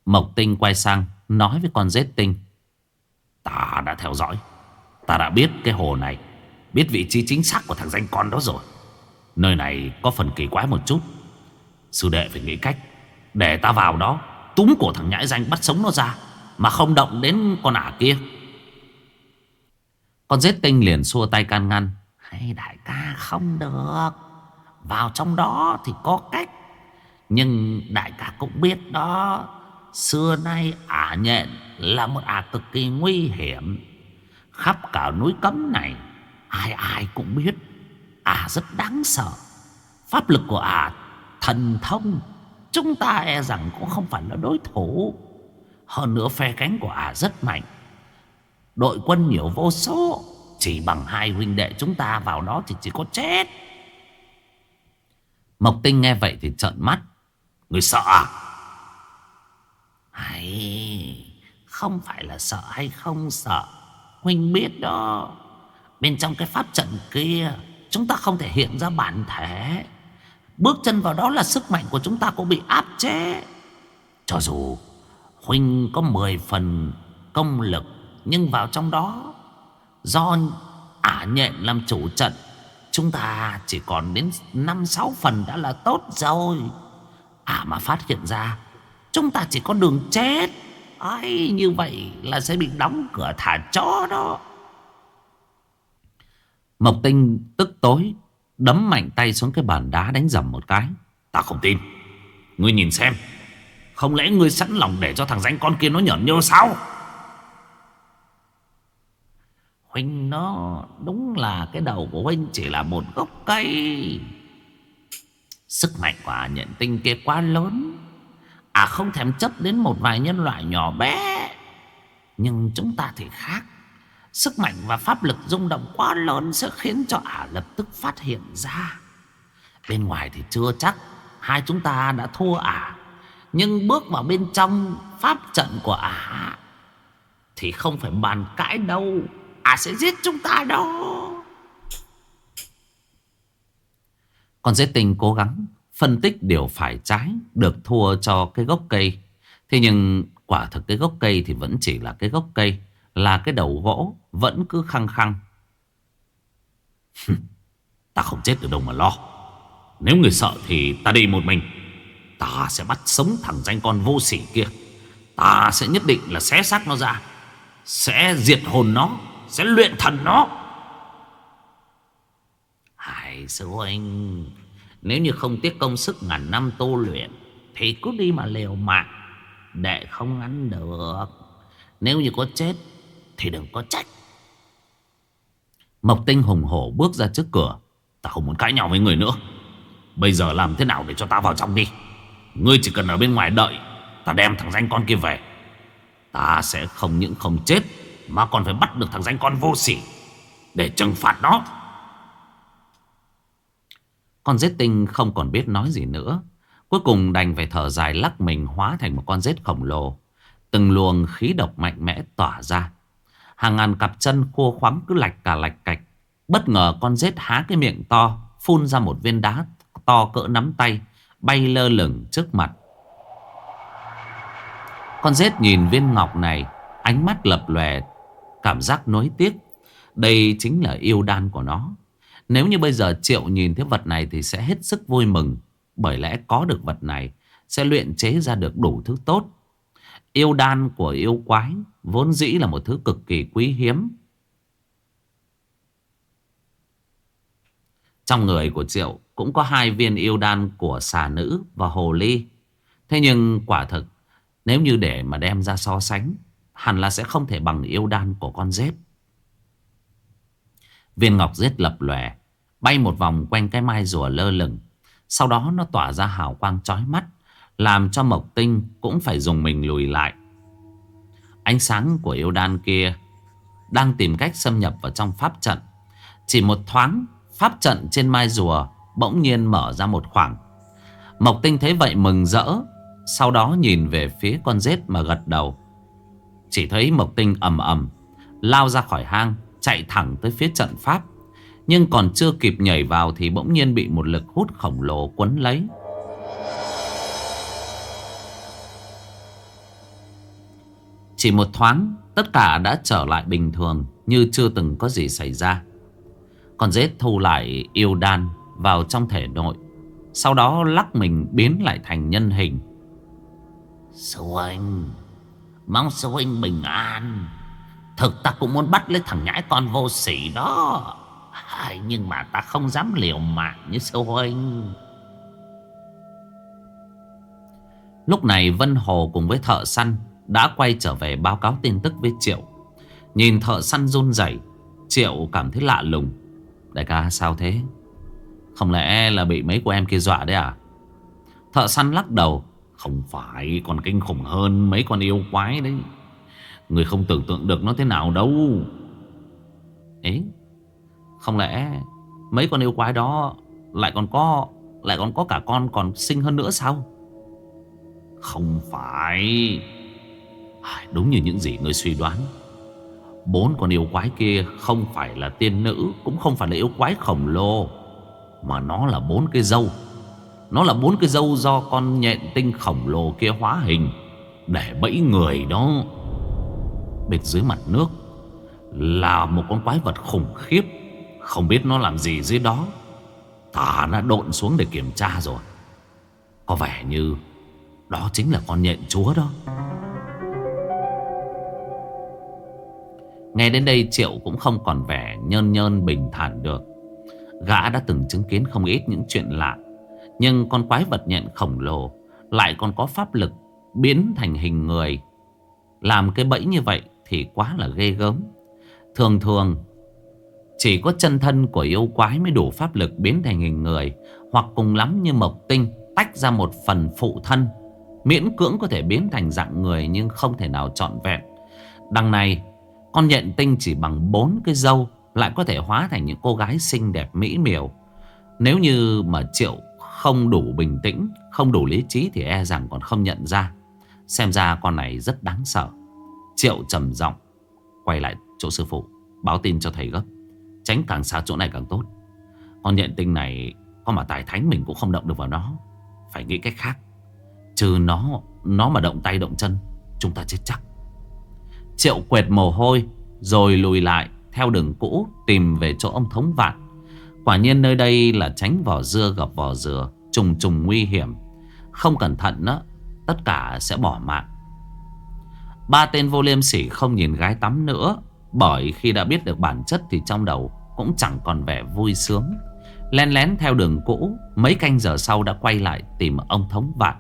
Mộc Tinh quay sang nói với con giết tinh. Ta đã theo dõi. Ta đã biết cái hồ này. Biết vị trí chính xác của thằng danh con đó rồi. Nơi này có phần kỳ quái một chút. Sư đệ phải nghĩ cách để ta vào đó, Túm cổ thằng nhãi danh bắt sống nó ra, Mà không động đến con ả kia Con giết tinh liền xua tay can ngăn Hay đại ca, không được Vào trong đó thì có cách Nhưng đại ca cũng biết đó Xưa nay ả nhện là một ả cực kỳ nguy hiểm Khắp cả núi cấm này, Ai ai cũng biết Ả rất đáng sợ. Pháp lực của ả thần thông, Chúng ta e rằng cũng không phải là đối thủ. Hơn nữa phe cánh của ả rất mạnh. Đội quân nhiều vô số, Chỉ bằng hai huynh đệ chúng ta vào đó thì chỉ có chết. Mộc tinh nghe vậy thì trợn mắt. Người sợ à? Hay, Không phải là sợ hay không sợ. Huynh biết đó. Bên trong cái pháp trận kia, Chúng ta không thể hiện ra bản thể. Bước chân vào đó là sức mạnh của chúng ta cũng bị áp chế. Cho dù Huynh có 10 phần công lực, Nhưng vào trong đó, Do ả nhện làm chủ trận, Chúng ta chỉ còn đến 5-6 phần đã là tốt rồi. Ả mà phát hiện ra, Chúng ta chỉ có đường chết ấy như vậy là sẽ bị đóng cửa thả chó đó. Mộc tinh tức tối Đấm mạnh tay xuống cái bàn đá đánh dầm một cái. Ta không tin. Ngươi nhìn xem. Không lẽ ngươi sẵn lòng để cho thằng danh con kia nó nhởn nhơ sao? Huynh nó Đúng là cái đầu của Huynh chỉ là một gốc cây. Sức mạnh của nhận tinh kia quá lớn À không thèm chấp đến một vài nhân loại nhỏ bé. Nhưng chúng ta thì khác. Sức mạnh và pháp lực rung động quá lớn Sẽ khiến cho ả lập tức phát hiện ra. Bên ngoài thì chưa chắc Hai chúng ta đã thua ả. Nhưng bước vào bên trong pháp trận của ả Thì không phải bàn cãi đâu. Ả sẽ giết chúng ta đâu Con dễ tình cố gắng phân tích điều phải trái được thua cho cái gốc cây. Thế nhưng quả thực cái gốc cây thì vẫn chỉ là cái gốc cây, là cái đầu gỗ vẫn cứ khăng khăng. ta không chết được đâu mà lo. Nếu người sợ thì ta đi một mình. Ta sẽ bắt sống thằng danh con vô sỉ kia. Ta sẽ nhất định là xé xác nó ra. Sẽ diệt hồn nó. Sẽ luyện thần nó. Hải sư huynh nếu như không tiếc công sức ngàn năm tu luyện, Thì cứ đi mà liều mạng, Để không ăn được. Nếu như có chết, Thì đừng có trách. Mộc tinh hùng hổ bước ra trước cửa. Ta không muốn cãi nhau với người nữa. Bây giờ làm thế nào để cho ta vào trong đi? Ngươi chỉ cần ở bên ngoài đợi, Ta đem thằng danh con kia về. Ta sẽ không những không chết, Mà còn phải bắt được thằng danh con vô sỉ, Để trừng phạt nó con rết tinh không còn biết nói gì nữa. Cuối cùng đành phải thở dài lắc mình hóa thành một con rết khổng lồ. Từng luồng khí độc mạnh mẽ tỏa ra. Hàng ngàn cặp chân khô khoắm cứ lạch cả lạch cạch. Bất ngờ con rết há cái miệng to, phun ra một viên đá to cỡ nắm tay, bay lơ lửng trước mặt. Con rết nhìn viên ngọc này, ánh mắt lập lòe, cảm giác nối tiếc. Đây chính là yêu đan của nó. Nếu như bây giờ Triệu nhìn thấy vật này thì sẽ hết sức vui mừng. Bởi lẽ có được vật này, sẽ luyện chế ra được đủ thứ tốt. Yêu đan của yêu quái vốn dĩ là một thứ cực kỳ quý hiếm. Trong người của Triệu cũng có hai viên yêu đan của xà nữ và hồ ly. Thế nhưng quả thực, nếu như để mà đem ra so sánh, hẳn là sẽ không thể bằng yêu đan của con dép. Viên ngọc giết lập lòe Bay một vòng quanh cái mai rùa lơ lửng. Sau đó nó tỏa ra hào quang chói mắt, Làm cho Mộc Tinh cũng phải dùng mình lùi lại. Ánh sáng của yêu đan kia Đang tìm cách xâm nhập vào trong pháp trận. Chỉ một thoáng, Pháp trận trên mai rùa Bỗng nhiên mở ra một khoảng. Mộc Tinh thấy vậy mừng rỡ, Sau đó nhìn về phía con rết mà gật đầu. Chỉ thấy Mộc Tinh ầm ầm Lao ra khỏi hang, Chạy thẳng tới phía trận pháp nhưng còn chưa kịp nhảy vào Thì bỗng nhiên bị một lực hút khổng lồ quấn lấy. Chỉ một thoáng, Tất cả đã trở lại bình thường, Như chưa từng có gì xảy ra. Còn dết thu lại yêu đan Vào trong thể nội, Sau đó lắc mình biến lại thành nhân hình. Sư huynh, Mong sư huynh bình an. Thực ta cũng muốn bắt lấy thằng nhãi con vô sỉ đó. Nhưng mà ta không dám liều mạng như sư huynh. Lúc này Vân Hồ cùng với thợ săn Đã quay trở về báo cáo tin tức với Triệu. Nhìn thợ săn run rẩy, Triệu cảm thấy lạ lùng. Đại ca, sao thế? Không lẽ là bị mấy cô em kia dọa đấy à? Thợ săn lắc đầu. Không phải còn kinh khủng hơn mấy con yêu quái đấy. Người không tưởng tượng được nó thế nào đâu. Ấy không lẽ Mấy con yêu quái đó Lại còn có, Lại còn có cả con còn sinh hơn nữa sao? Không phải. À, đúng như những gì người suy đoán. Bốn con yêu quái kia Không phải là tiên nữ, Cũng không phải là yêu quái khổng lồ, Mà nó là bốn cái dâu. Nó là bốn cái dâu do con nhện tinh khổng lồ kia hóa hình Để bẫy người đó. Bên dưới mặt nước Là một con quái vật khủng khiếp. Không biết nó làm gì dưới đó. Ta đã độn xuống để kiểm tra rồi. Có vẻ như Đó chính là con nhện chúa đó. Nghe đến đây, Triệu cũng không còn vẻ nhơn nhơn bình thản được. Gã đã từng chứng kiến không ít những chuyện lạ. Nhưng con quái vật nhện khổng lồ Lại còn có pháp lực biến thành hình người. Làm cái bẫy như vậy thì quá là ghê gớm. Thường thường chỉ có chân thân của yêu quái mới đủ pháp lực biến thành hình người, Hoặc cùng lắm như mộc tinh, Tách ra một phần phụ thân. Miễn cưỡng có thể biến thành dạng người Nhưng không thể nào trọn vẹn. Đằng này, Con nhện tinh chỉ bằng bốn cái dâu Lại có thể hóa thành những cô gái xinh đẹp mỹ miều. Nếu như mà Triệu không đủ bình tĩnh, Không đủ lý trí thì e rằng còn không nhận ra. Xem ra con này rất đáng sợ. Triệu trầm giọng, Quay lại chỗ sư phụ, Báo tin cho thầy gấp. Tránh càng xa chỗ này càng tốt. Con nhện tinh này, Có mà tài thánh mình cũng không động được vào nó. Phải nghĩ cách khác. Trừ nó Nó mà động tay động chân, Chúng ta chết chắc. Triệu quệt mồ hôi, Rồi lùi lại, Theo đường cũ, Tìm về chỗ ông thống vạn. Quả nhiên nơi đây là tránh vỏ dưa gặp vỏ dừa, Trùng trùng nguy hiểm. Không cẩn thận đó Tất cả sẽ bỏ mạng. Ba tên vô liêm sỉ không nhìn gái tắm nữa, Bởi khi đã biết được bản chất thì trong đầu cũng chẳng còn vẻ vui sướng. Lén lén theo đường cũ, Mấy canh giờ sau đã quay lại tìm ông thống vạn.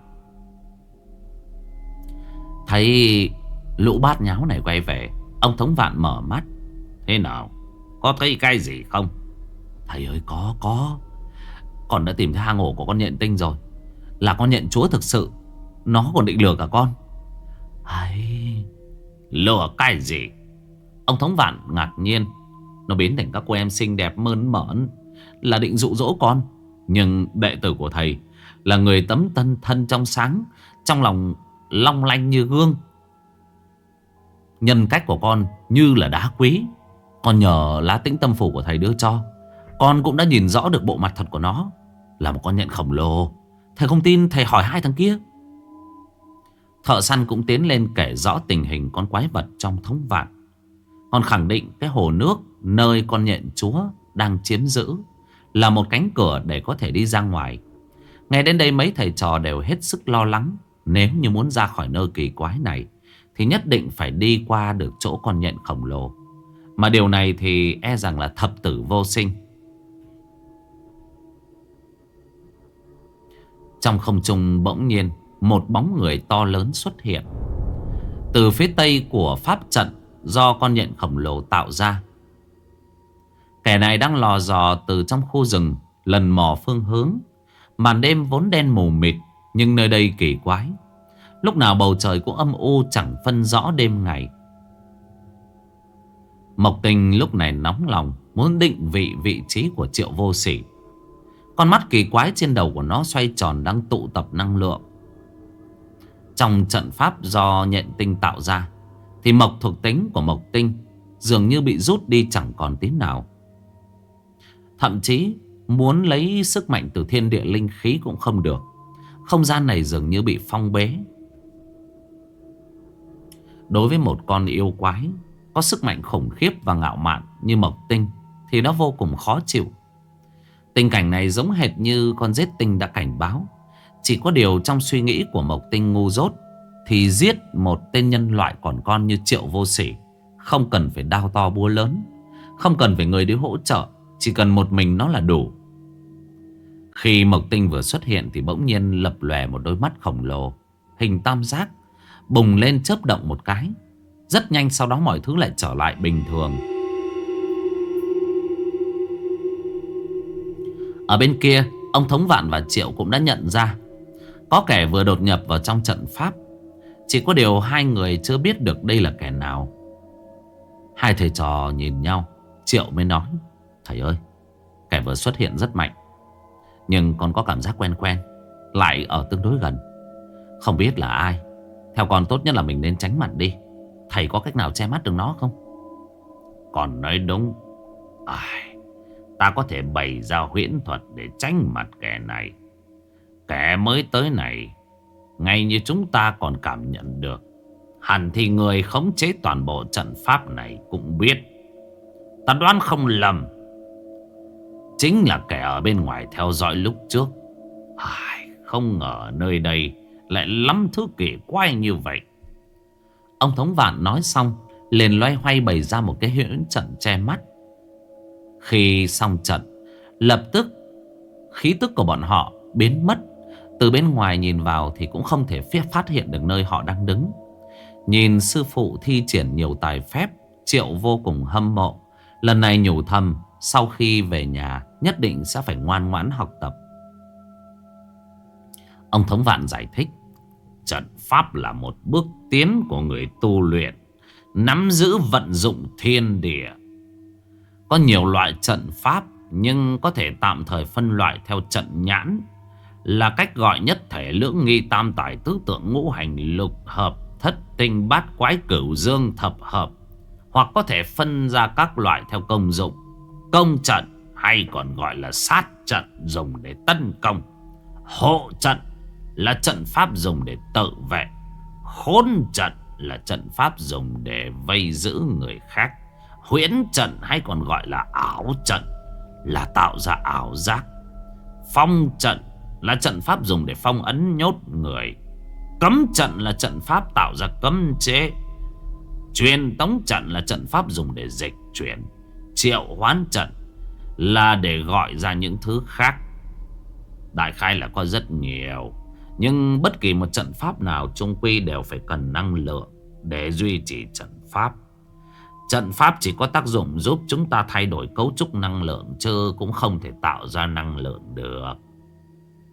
Thấy lũ bát nháo này quay về, Ông thống vạn mở mắt. Thế nào? Có thấy cái gì không? Thầy ơi, có có. Con đã tìm thấy hang ổ của con nhện tinh rồi. Là con nhện chúa thực sự. Nó còn định lừa cả con. Ai... Lừa cái gì? Ông thống vạn ngạc nhiên. Nó biến thành các cô em xinh đẹp mơn mởn, Là định dụ dỗ con. Nhưng đệ tử của thầy Là người tấm tân thân trong sáng, Trong lòng long lanh như gương. Nhân cách của con như là đá quý. Con nhờ lá tĩnh tâm phủ của thầy đưa cho. Con cũng đã nhìn rõ được bộ mặt thật của nó. Là một con nhện khổng lồ. Thầy không tin, thầy hỏi hai thằng kia. Thợ săn cũng tiến lên kể rõ tình hình con quái vật trong thống vạn. Còn khẳng định cái hồ nước nơi con nhện chúa đang chiếm giữ, Là một cánh cửa để có thể đi ra ngoài Ngay đến đây mấy thầy trò đều hết sức lo lắng Nếu như muốn ra khỏi nơi kỳ quái này, Thì nhất định phải đi qua được chỗ con nhện khổng lồ Mà điều này thì e rằng là thập tử vô sinh Trong không trung bỗng nhiên, một bóng người to lớn xuất hiện. Từ phía tây của pháp trận do con nhện khổng lồ tạo ra. Kẻ này đang lò dò từ trong khu rừng, lần mò phương hướng. Màn đêm vốn đen mù mịt, nhưng nơi đây kỳ quái. Lúc nào bầu trời cũng âm u chẳng phân rõ đêm ngày. Mộc tình lúc này nóng lòng, muốn định vị vị trí của triệu vô sỉ. Con mắt kỳ quái trên đầu của nó xoay tròn đang tụ tập năng lượng. Trong trận pháp do nhện tinh tạo ra Thì mộc thuộc tính của mộc tinh Dường như bị rút đi chẳng còn tí nào Thậm chí, muốn lấy sức mạnh từ thiên địa linh khí cũng không được. Không gian này dường như bị phong bế. Đối với một con yêu quái, Có sức mạnh khủng khiếp và ngạo mạn như mộc tinh, Thì nó vô cùng khó chịu. Tình cảnh này giống hệt như con giết tinh đã cảnh báo. Chỉ có điều trong suy nghĩ của Mộc Tinh ngu dốt, Thì giết một tên nhân loại còn con như triệu vô sỉ, Không cần phải đao to búa lớn, Không cần phải người đi hỗ trợ chỉ cần một mình nó là đủ. Khi Mộc Tinh vừa xuất hiện Thì bỗng nhiên lập lòe một đôi mắt khổng lồ, Hình tam giác, Bùng lên chớp động một cái. Rất nhanh sau đó mọi thứ lại trở lại bình thường. Ở bên kia, Ông Thống Vạn và Triệu cũng đã nhận ra. Có kẻ vừa đột nhập vào trong trận pháp. Chỉ có điều hai người chưa biết được đây là kẻ nào. Hai thầy trò nhìn nhau, Triệu mới nói. Thầy ơi Kẻ vừa xuất hiện rất mạnh Nhưng còn có cảm giác quen quen Lại ở tương đối gần. Không biết là ai Theo con tốt nhất là mình nên tránh mặt đi. Thầy có cách nào che mắt được nó không? Còn nói đúng. Ai, Ta có thể bày ra huyễn thuật Để tránh mặt kẻ này. Kẻ mới tới này Ngay như chúng ta còn cảm nhận được. Hẳn thì người khống chế toàn bộ trận pháp này cũng biết. Ta đoán không lầm Chính là kẻ ở bên ngoài theo dõi lúc trước. Ai, Không ngờ nơi đây Lại lắm thứ kỳ quái như vậy. Ông Thống Vạn nói xong liền loay hoay bày ra một cái huyễn trận che mắt. Khi xong trận Lập tức Khí tức của bọn họ biến mất. Từ bên ngoài nhìn vào Thì cũng không thể phát hiện được nơi họ đang đứng. Nhìn sư phụ thi triển nhiều tài phép Triệu vô cùng hâm mộ Lần này nhủ thầm sau khi về nhà, Nhất định sẽ phải ngoan ngoãn học tập. Ông Thống Vạn giải thích, Trận pháp là một bước tiến của người tu luyện, Nắm giữ vận dụng thiên địa. Có nhiều loại trận pháp, Nhưng có thể tạm thời phân loại theo trận nhãn, Là cách gọi nhất thể lưỡng nghi tam tài tứ tượng ngũ hành lục hợp, Thất tinh bát quái cửu dương thập hợp, Hoặc có thể phân ra các loại theo công dụng. Công trận hay còn gọi là sát trận dùng để tấn công. Hộ trận là trận pháp dùng để tự vệ. Khốn trận là trận pháp dùng để vây giữ người khác. Huyễn trận hay còn gọi là ảo trận Là tạo ra ảo giác. Phong trận là trận pháp dùng để phong ấn nhốt người. Cấm trận là trận pháp tạo ra cấm chế. Truyền tống trận là trận pháp dùng để dịch chuyển. Triệu hoán trận là để gọi ra những thứ khác. Đại khai là có rất nhiều, Nhưng bất kỳ một trận pháp nào trung quy đều phải cần năng lượng Để duy trì trận pháp. Trận pháp chỉ có tác dụng giúp chúng ta thay đổi cấu trúc năng lượng Chứ cũng không thể tạo ra năng lượng được.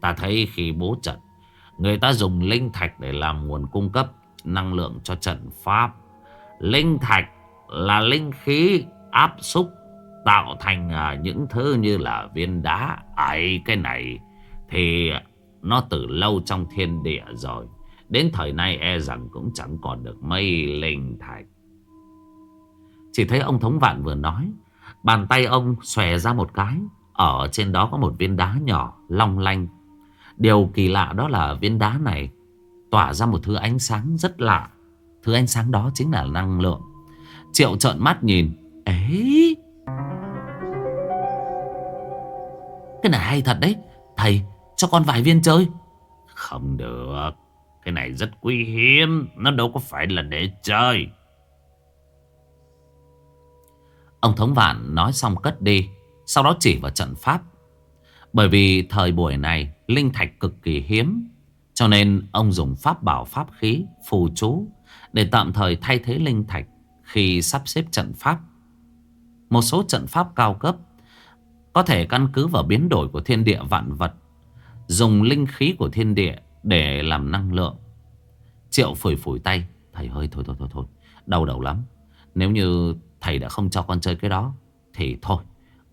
Ta thấy khi bố trận, Người ta dùng linh thạch để làm nguồn cung cấp năng lượng cho trận pháp. Linh thạch là linh khí áp xúc, tạo thành à, những thứ như là viên đá. Ấy, cái này thì nó từ lâu trong thiên địa rồi. Đến thời nay e rằng cũng chẳng còn được mây linh thạch. Chỉ thấy ông thống vạn vừa nói, bàn tay ông xòe ra một cái. Ở trên đó có một viên đá nhỏ, long lanh. Điều kỳ lạ đó là viên đá này tỏa ra một thứ ánh sáng rất lạ. Thứ ánh sáng đó chính là năng lượng. Triệu trợn mắt nhìn ấy Cái này hay thật đấy. Thầy cho con vài viên chơi. Không được. Cái này rất quý hiếm. Nó đâu có phải là để chơi. Ông Thống Vạn nói xong cất đi Sau đó chỉ vào trận pháp. Bởi vì thời buổi này Linh thạch cực kỳ hiếm Cho nên ông dùng pháp bảo pháp khí Phù chú Để tạm thời thay thế linh thạch Khi sắp xếp trận pháp một số trận pháp cao cấp có thể căn cứ vào biến đổi của thiên địa vạn vật Dùng linh khí của thiên địa Để làm năng lượng. Triệu phủi phủi tay Thầy hơi thôi thôi thôi thôi Đau đầu lắm. Nếu như thầy đã không cho con chơi cái đó Thì thôi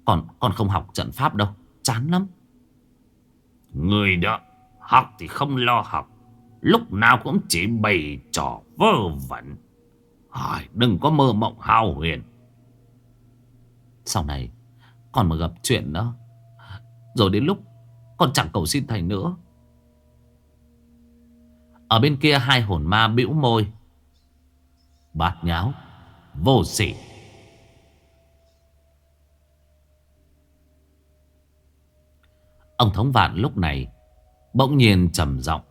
Còn con không học trận pháp đâu Chán lắm. Người đó Học thì không lo học Lúc nào cũng chỉ bày trò vơ vẩn. Ai, Đừng có mơ mộng hao huyền. Sau này, còn mà gặp chuyện đó Rồi đến lúc con chẳng cầu xin thầy nữa. Ở bên kia hai hồn ma bĩu môi. Bát nháo, Vô sỉ. Ông Thống Vạn lúc này Bỗng nhiên trầm giọng.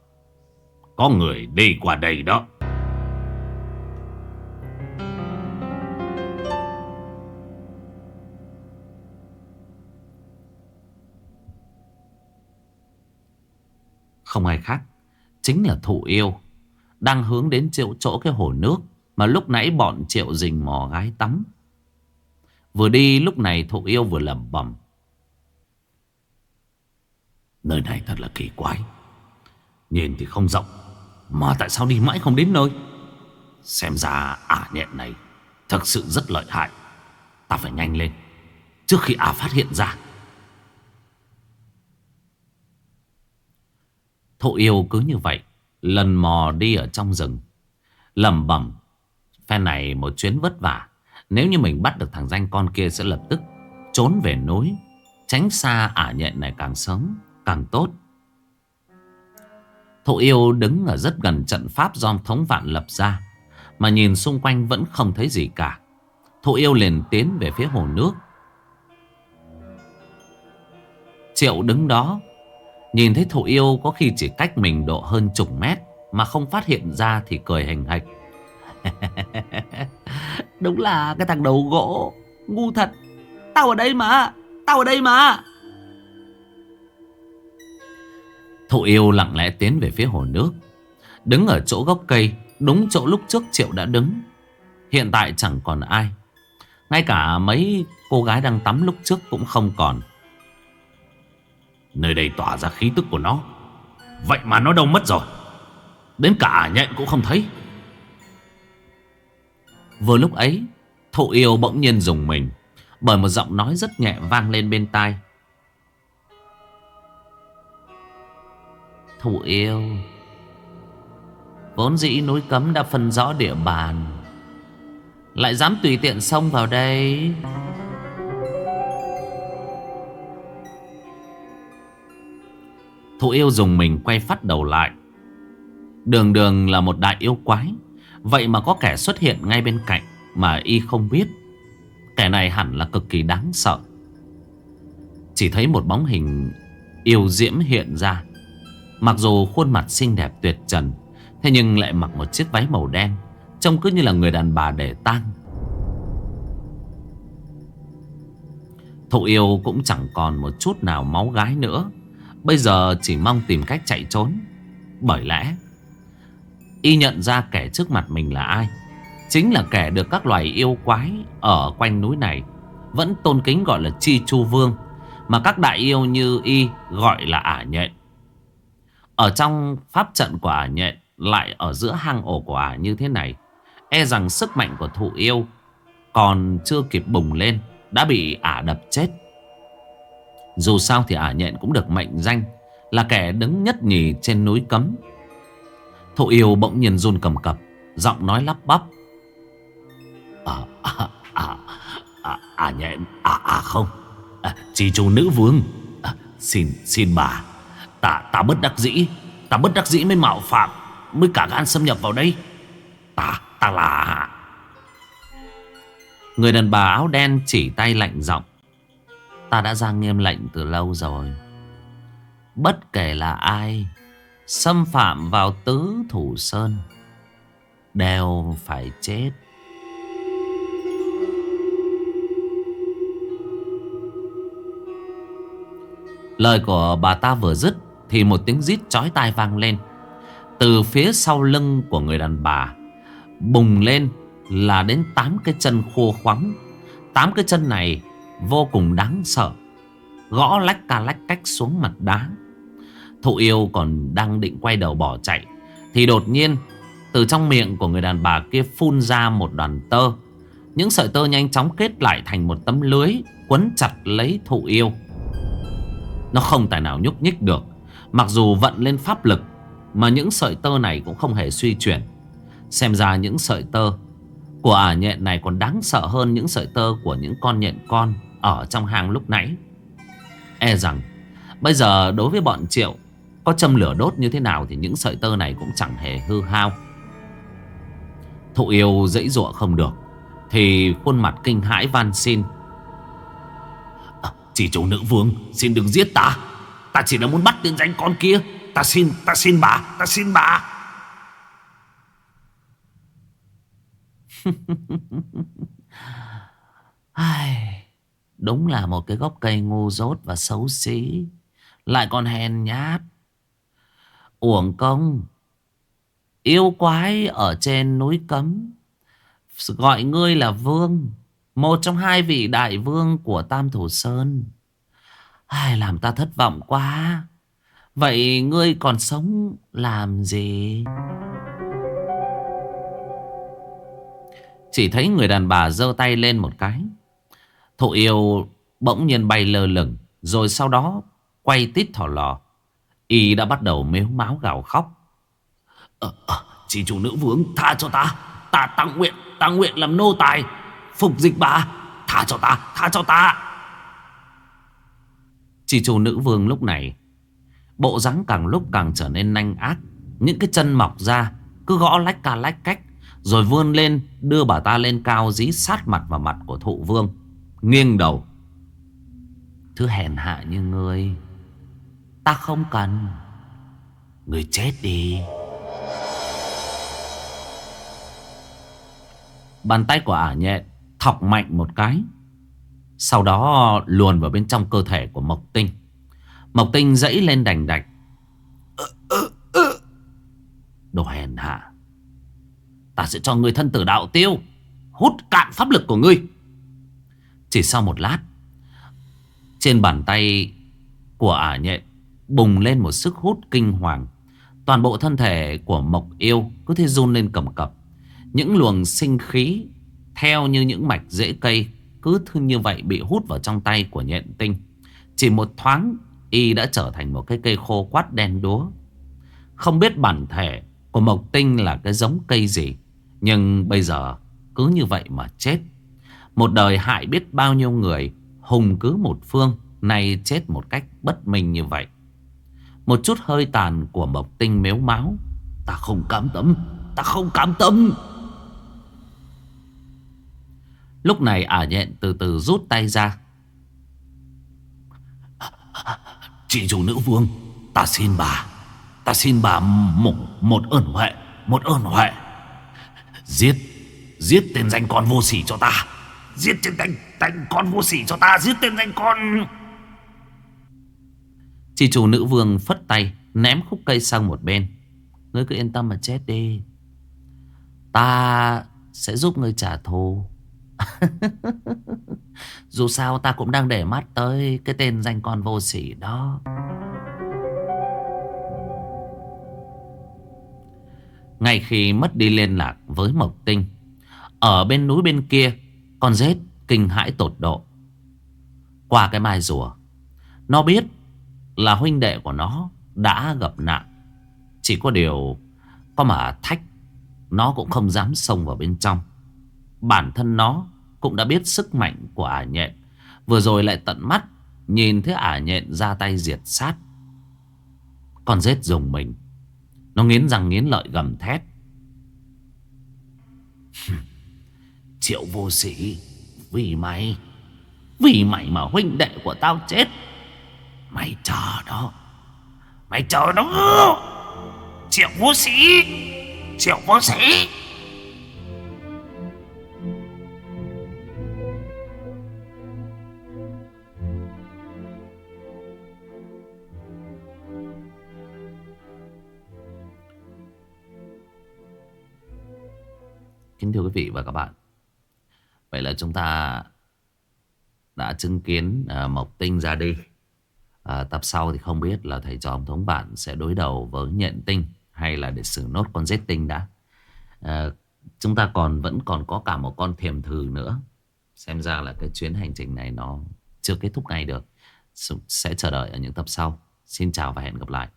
Có người đi qua đây đó. Không ai khác Chính là thụ yêu, Đang hướng đến triệu chỗ cái hồ nước Mà lúc nãy bọn triệu rình mò gái tắm. Vừa đi, lúc này thụ yêu vừa lẩm bẩm. Nơi này thật là kỳ quái. Nhìn thì không rộng, Mà tại sao đi mãi không đến nơi? Xem ra ả nhện này Thật sự rất lợi hại. Ta phải nhanh lên, Trước khi ả phát hiện ra. Thụ yêu cứ như vậy, Lần mò đi ở trong rừng. Lẩm bẩm, Phen này một chuyến vất vả, Nếu như mình bắt được thằng danh con kia sẽ lập tức Trốn về núi, Tránh xa ả nhện này càng sớm, Càng tốt. Thụ yêu đứng ở rất gần trận pháp do thống vạn lập ra, Mà nhìn xung quanh vẫn không thấy gì cả. Thụ yêu liền tiến về phía hồ nước. Triệu đứng đó Nhìn thấy thụ yêu có khi chỉ cách mình độ hơn chục mét, Mà không phát hiện ra thì cười hình hạch. Đúng là cái thằng đầu gỗ, Ngu thật. Tao ở đây mà, Tao ở đây mà. Thụ yêu lặng lẽ tiến về phía hồ nước, Đứng ở chỗ gốc cây, Đúng chỗ lúc trước Triệu đã đứng. Hiện tại chẳng còn ai. Ngay cả mấy cô gái đang tắm lúc trước cũng không còn. Nơi đây tỏa ra khí tức của nó. Vậy mà nó đâu mất rồi. Đến cả nhện cũng không thấy. Vừa lúc ấy, Thụ yêu bỗng nhiên dùng mình, Bởi một giọng nói rất nhẹ vang lên bên tai. Thụ yêu, Vốn dĩ núi cấm đã phân rõ địa bàn. Lại dám tùy tiện xông vào đây. Thụ yêu dùng mình quay phát đầu lại. Đường đường là một đại yêu quái, Vậy mà có kẻ xuất hiện ngay bên cạnh Mà y không biết. Kẻ này hẳn là cực kỳ đáng sợ. Chỉ thấy một bóng hình yêu diễm hiện ra. Mặc dù khuôn mặt xinh đẹp tuyệt trần, Thế nhưng lại mặc một chiếc váy màu đen, Trông cứ như là người đàn bà để tang. Thụ yêu cũng chẳng còn một chút nào máu gái nữa. Bây giờ chỉ mong tìm cách chạy trốn. Bởi lẽ, Y nhận ra kẻ trước mặt mình là ai. Chính là kẻ được các loài yêu quái Ở quanh núi này Vẫn tôn kính gọi là Chi Chu Vương, Mà các đại yêu như Y gọi là ả nhện. Ở trong pháp trận của ả nhện, Lại ở giữa hang ổ của ả như thế này E rằng sức mạnh của thụ yêu Còn chưa kịp bùng lên, Đã bị ả đập chết dù sao thì ả nhện cũng được mệnh danh Là kẻ đứng nhất nhì trên núi cấm. Thụ yêu bỗng nhiên run cầm cập Giọng nói lắp bắp. À, à, à, à, à nhện, à, à không? À, Chỉ chú nữ vương. À, Xin, xin bà. Ta, ta bất đắc dĩ Ta bất đắc dĩ mới mạo phạm Mới cả gan xâm nhập vào đây. Ta, ta là Người đàn bà áo đen chỉ tay lạnh giọng. Ta đã ra nghiêm lệnh từ lâu rồi. Bất kể là ai, Xâm phạm vào tứ thủ sơn, Đều phải chết. Lời của bà ta vừa dứt Thì một tiếng rít chói tai vang lên. Từ phía sau lưng của người đàn bà, Bùng lên là đến 8 cái chân khô khoắm. 8 cái chân này vô cùng đáng sợ. Gõ lách ca lách cách xuống mặt đá. Thụ yêu còn đang định quay đầu bỏ chạy, Thì đột nhiên, Từ trong miệng của người đàn bà kia phun ra một đoàn tơ. Những sợi tơ nhanh chóng kết lại thành một tấm lưới, Quấn chặt lấy thụ yêu. Nó không tài nào nhúc nhích được, Mặc dù vận lên pháp lực, Mà những sợi tơ này cũng không hề suy chuyển. Xem ra những sợi tơ Của ả nhện này còn đáng sợ hơn những sợi tơ của những con nhện con. Ở trong hang lúc nãy. E rằng Bây giờ đối với bọn triệu Có châm lửa đốt như thế nào Thì những sợi tơ này cũng chẳng hề hư hao. Thụ yêu dãy dụa không được Thì khuôn mặt kinh hãi van xin. À, Chỉ chủ nữ vương Xin đừng giết ta. Ta chỉ là muốn bắt tên danh con kia. Ta xin, ta xin bà, ta xin bà. Ai... Đúng là một cái gốc cây ngu dốt và xấu xí. Lại còn hèn nhát. Uổng công. Yêu quái ở trên núi cấm. Gọi ngươi là vương. Một trong hai vị đại vương của Tam Thủ Sơn. Ai làm ta thất vọng quá. Vậy ngươi còn sống làm gì? Chỉ thấy người đàn bà giơ tay lên một cái. Thụ yêu bỗng nhiên bay lơ lửng. Rồi sau đó quay tít thỏ lò. Y đã bắt đầu mếu máu gào khóc. Ờ, à, chỉ chủ nữ vương tha cho ta. Ta tăng nguyện, tăng nguyện làm nô tài. Phục dịch bà. Tha cho ta, tha cho ta. Chỉ chủ nữ vương lúc này Bộ dáng càng lúc càng trở nên nanh ác Những cái chân mọc ra Cứ gõ lách ca lách cách Rồi vươn lên đưa bà ta lên cao Dí sát mặt vào mặt của thụ vương Nghiêng đầu. Thứ hèn hạ như ngươi, Ta không cần. Người chết đi. Bàn tay của ả nhẹ, Thọc mạnh một cái. Sau đó luồn vào bên trong cơ thể của Mộc Tinh. Mộc Tinh dẫy lên đành đạch. Đồ hèn hạ, Ta sẽ cho người thân tử đạo tiêu, Hút cạn pháp lực của ngươi. Chỉ sau một lát, Trên bàn tay của ả nhện Bùng lên một sức hút kinh hoàng. Toàn bộ thân thể của Mộc Yêu Cứ thế run lên cầm cập. Những luồng sinh khí Theo như những mạch rễ cây Cứ thương như vậy bị hút vào trong tay của nhện tinh. Chỉ một thoáng, Y đã trở thành một cái cây khô quát đen đúa. Không biết bản thể của Mộc Tinh là cái giống cây gì, Nhưng bây giờ cứ như vậy mà chết. Một đời hại biết bao nhiêu người Hùng cứ một phương Nay chết một cách bất minh như vậy. Một chút hơi tàn của Mộc Tinh mếu máu Ta không cảm tâm Ta không cảm tâm. Lúc này ả nhện từ từ rút tay ra. Chị chủ nữ vương Ta xin bà Ta xin bà một, một ơn huệ Một ơn huệ. Giết Giết tên danh con vô sỉ cho ta. Giết tên danh, danh con vô sỉ cho ta Giết tên danh con. Chị chủ nữ vương phất tay Ném khúc cây sang một bên. Ngươi cứ yên tâm mà chết đi. Ta sẽ giúp ngươi trả thù. Dù sao ta cũng đang để mắt tới Cái tên danh con vô sỉ đó. Ngay khi mất đi liên lạc với Mộc Tinh Ở bên núi bên kia con rết kinh hãi tột độ. Qua cái mai rùa, Nó biết là huynh đệ của nó đã gặp nạn. Chỉ có điều Có mà thách, Nó cũng không dám xông vào bên trong. Bản thân nó cũng đã biết sức mạnh của ả nhện. Vừa rồi lại tận mắt Nhìn thấy ả nhện ra tay diệt sát. Con rết dùng mình. Nó nghiến răng nghiến lợi gầm thét. Triệu vô sĩ. Vì mày Vì mày mà huynh đệ của tao chết. Mày chờ đó. Mày chờ đó. Triệu vô sĩ, Triệu vô sĩ. Kính thưa quý vị và các bạn Vậy là chúng ta đã chứng kiến à, Mộc Tinh ra đi. À, Tập sau thì không biết là thầy trò ông thống bạn sẽ đối đầu với nhận tinh Hay là để xử nốt con giết tinh đã. À, Chúng ta còn vẫn còn có cả một con thiềm thử nữa. Xem ra là cái chuyến hành trình này nó chưa kết thúc ngay được. Sẽ chờ đợi ở những tập sau. Xin chào và hẹn gặp lại.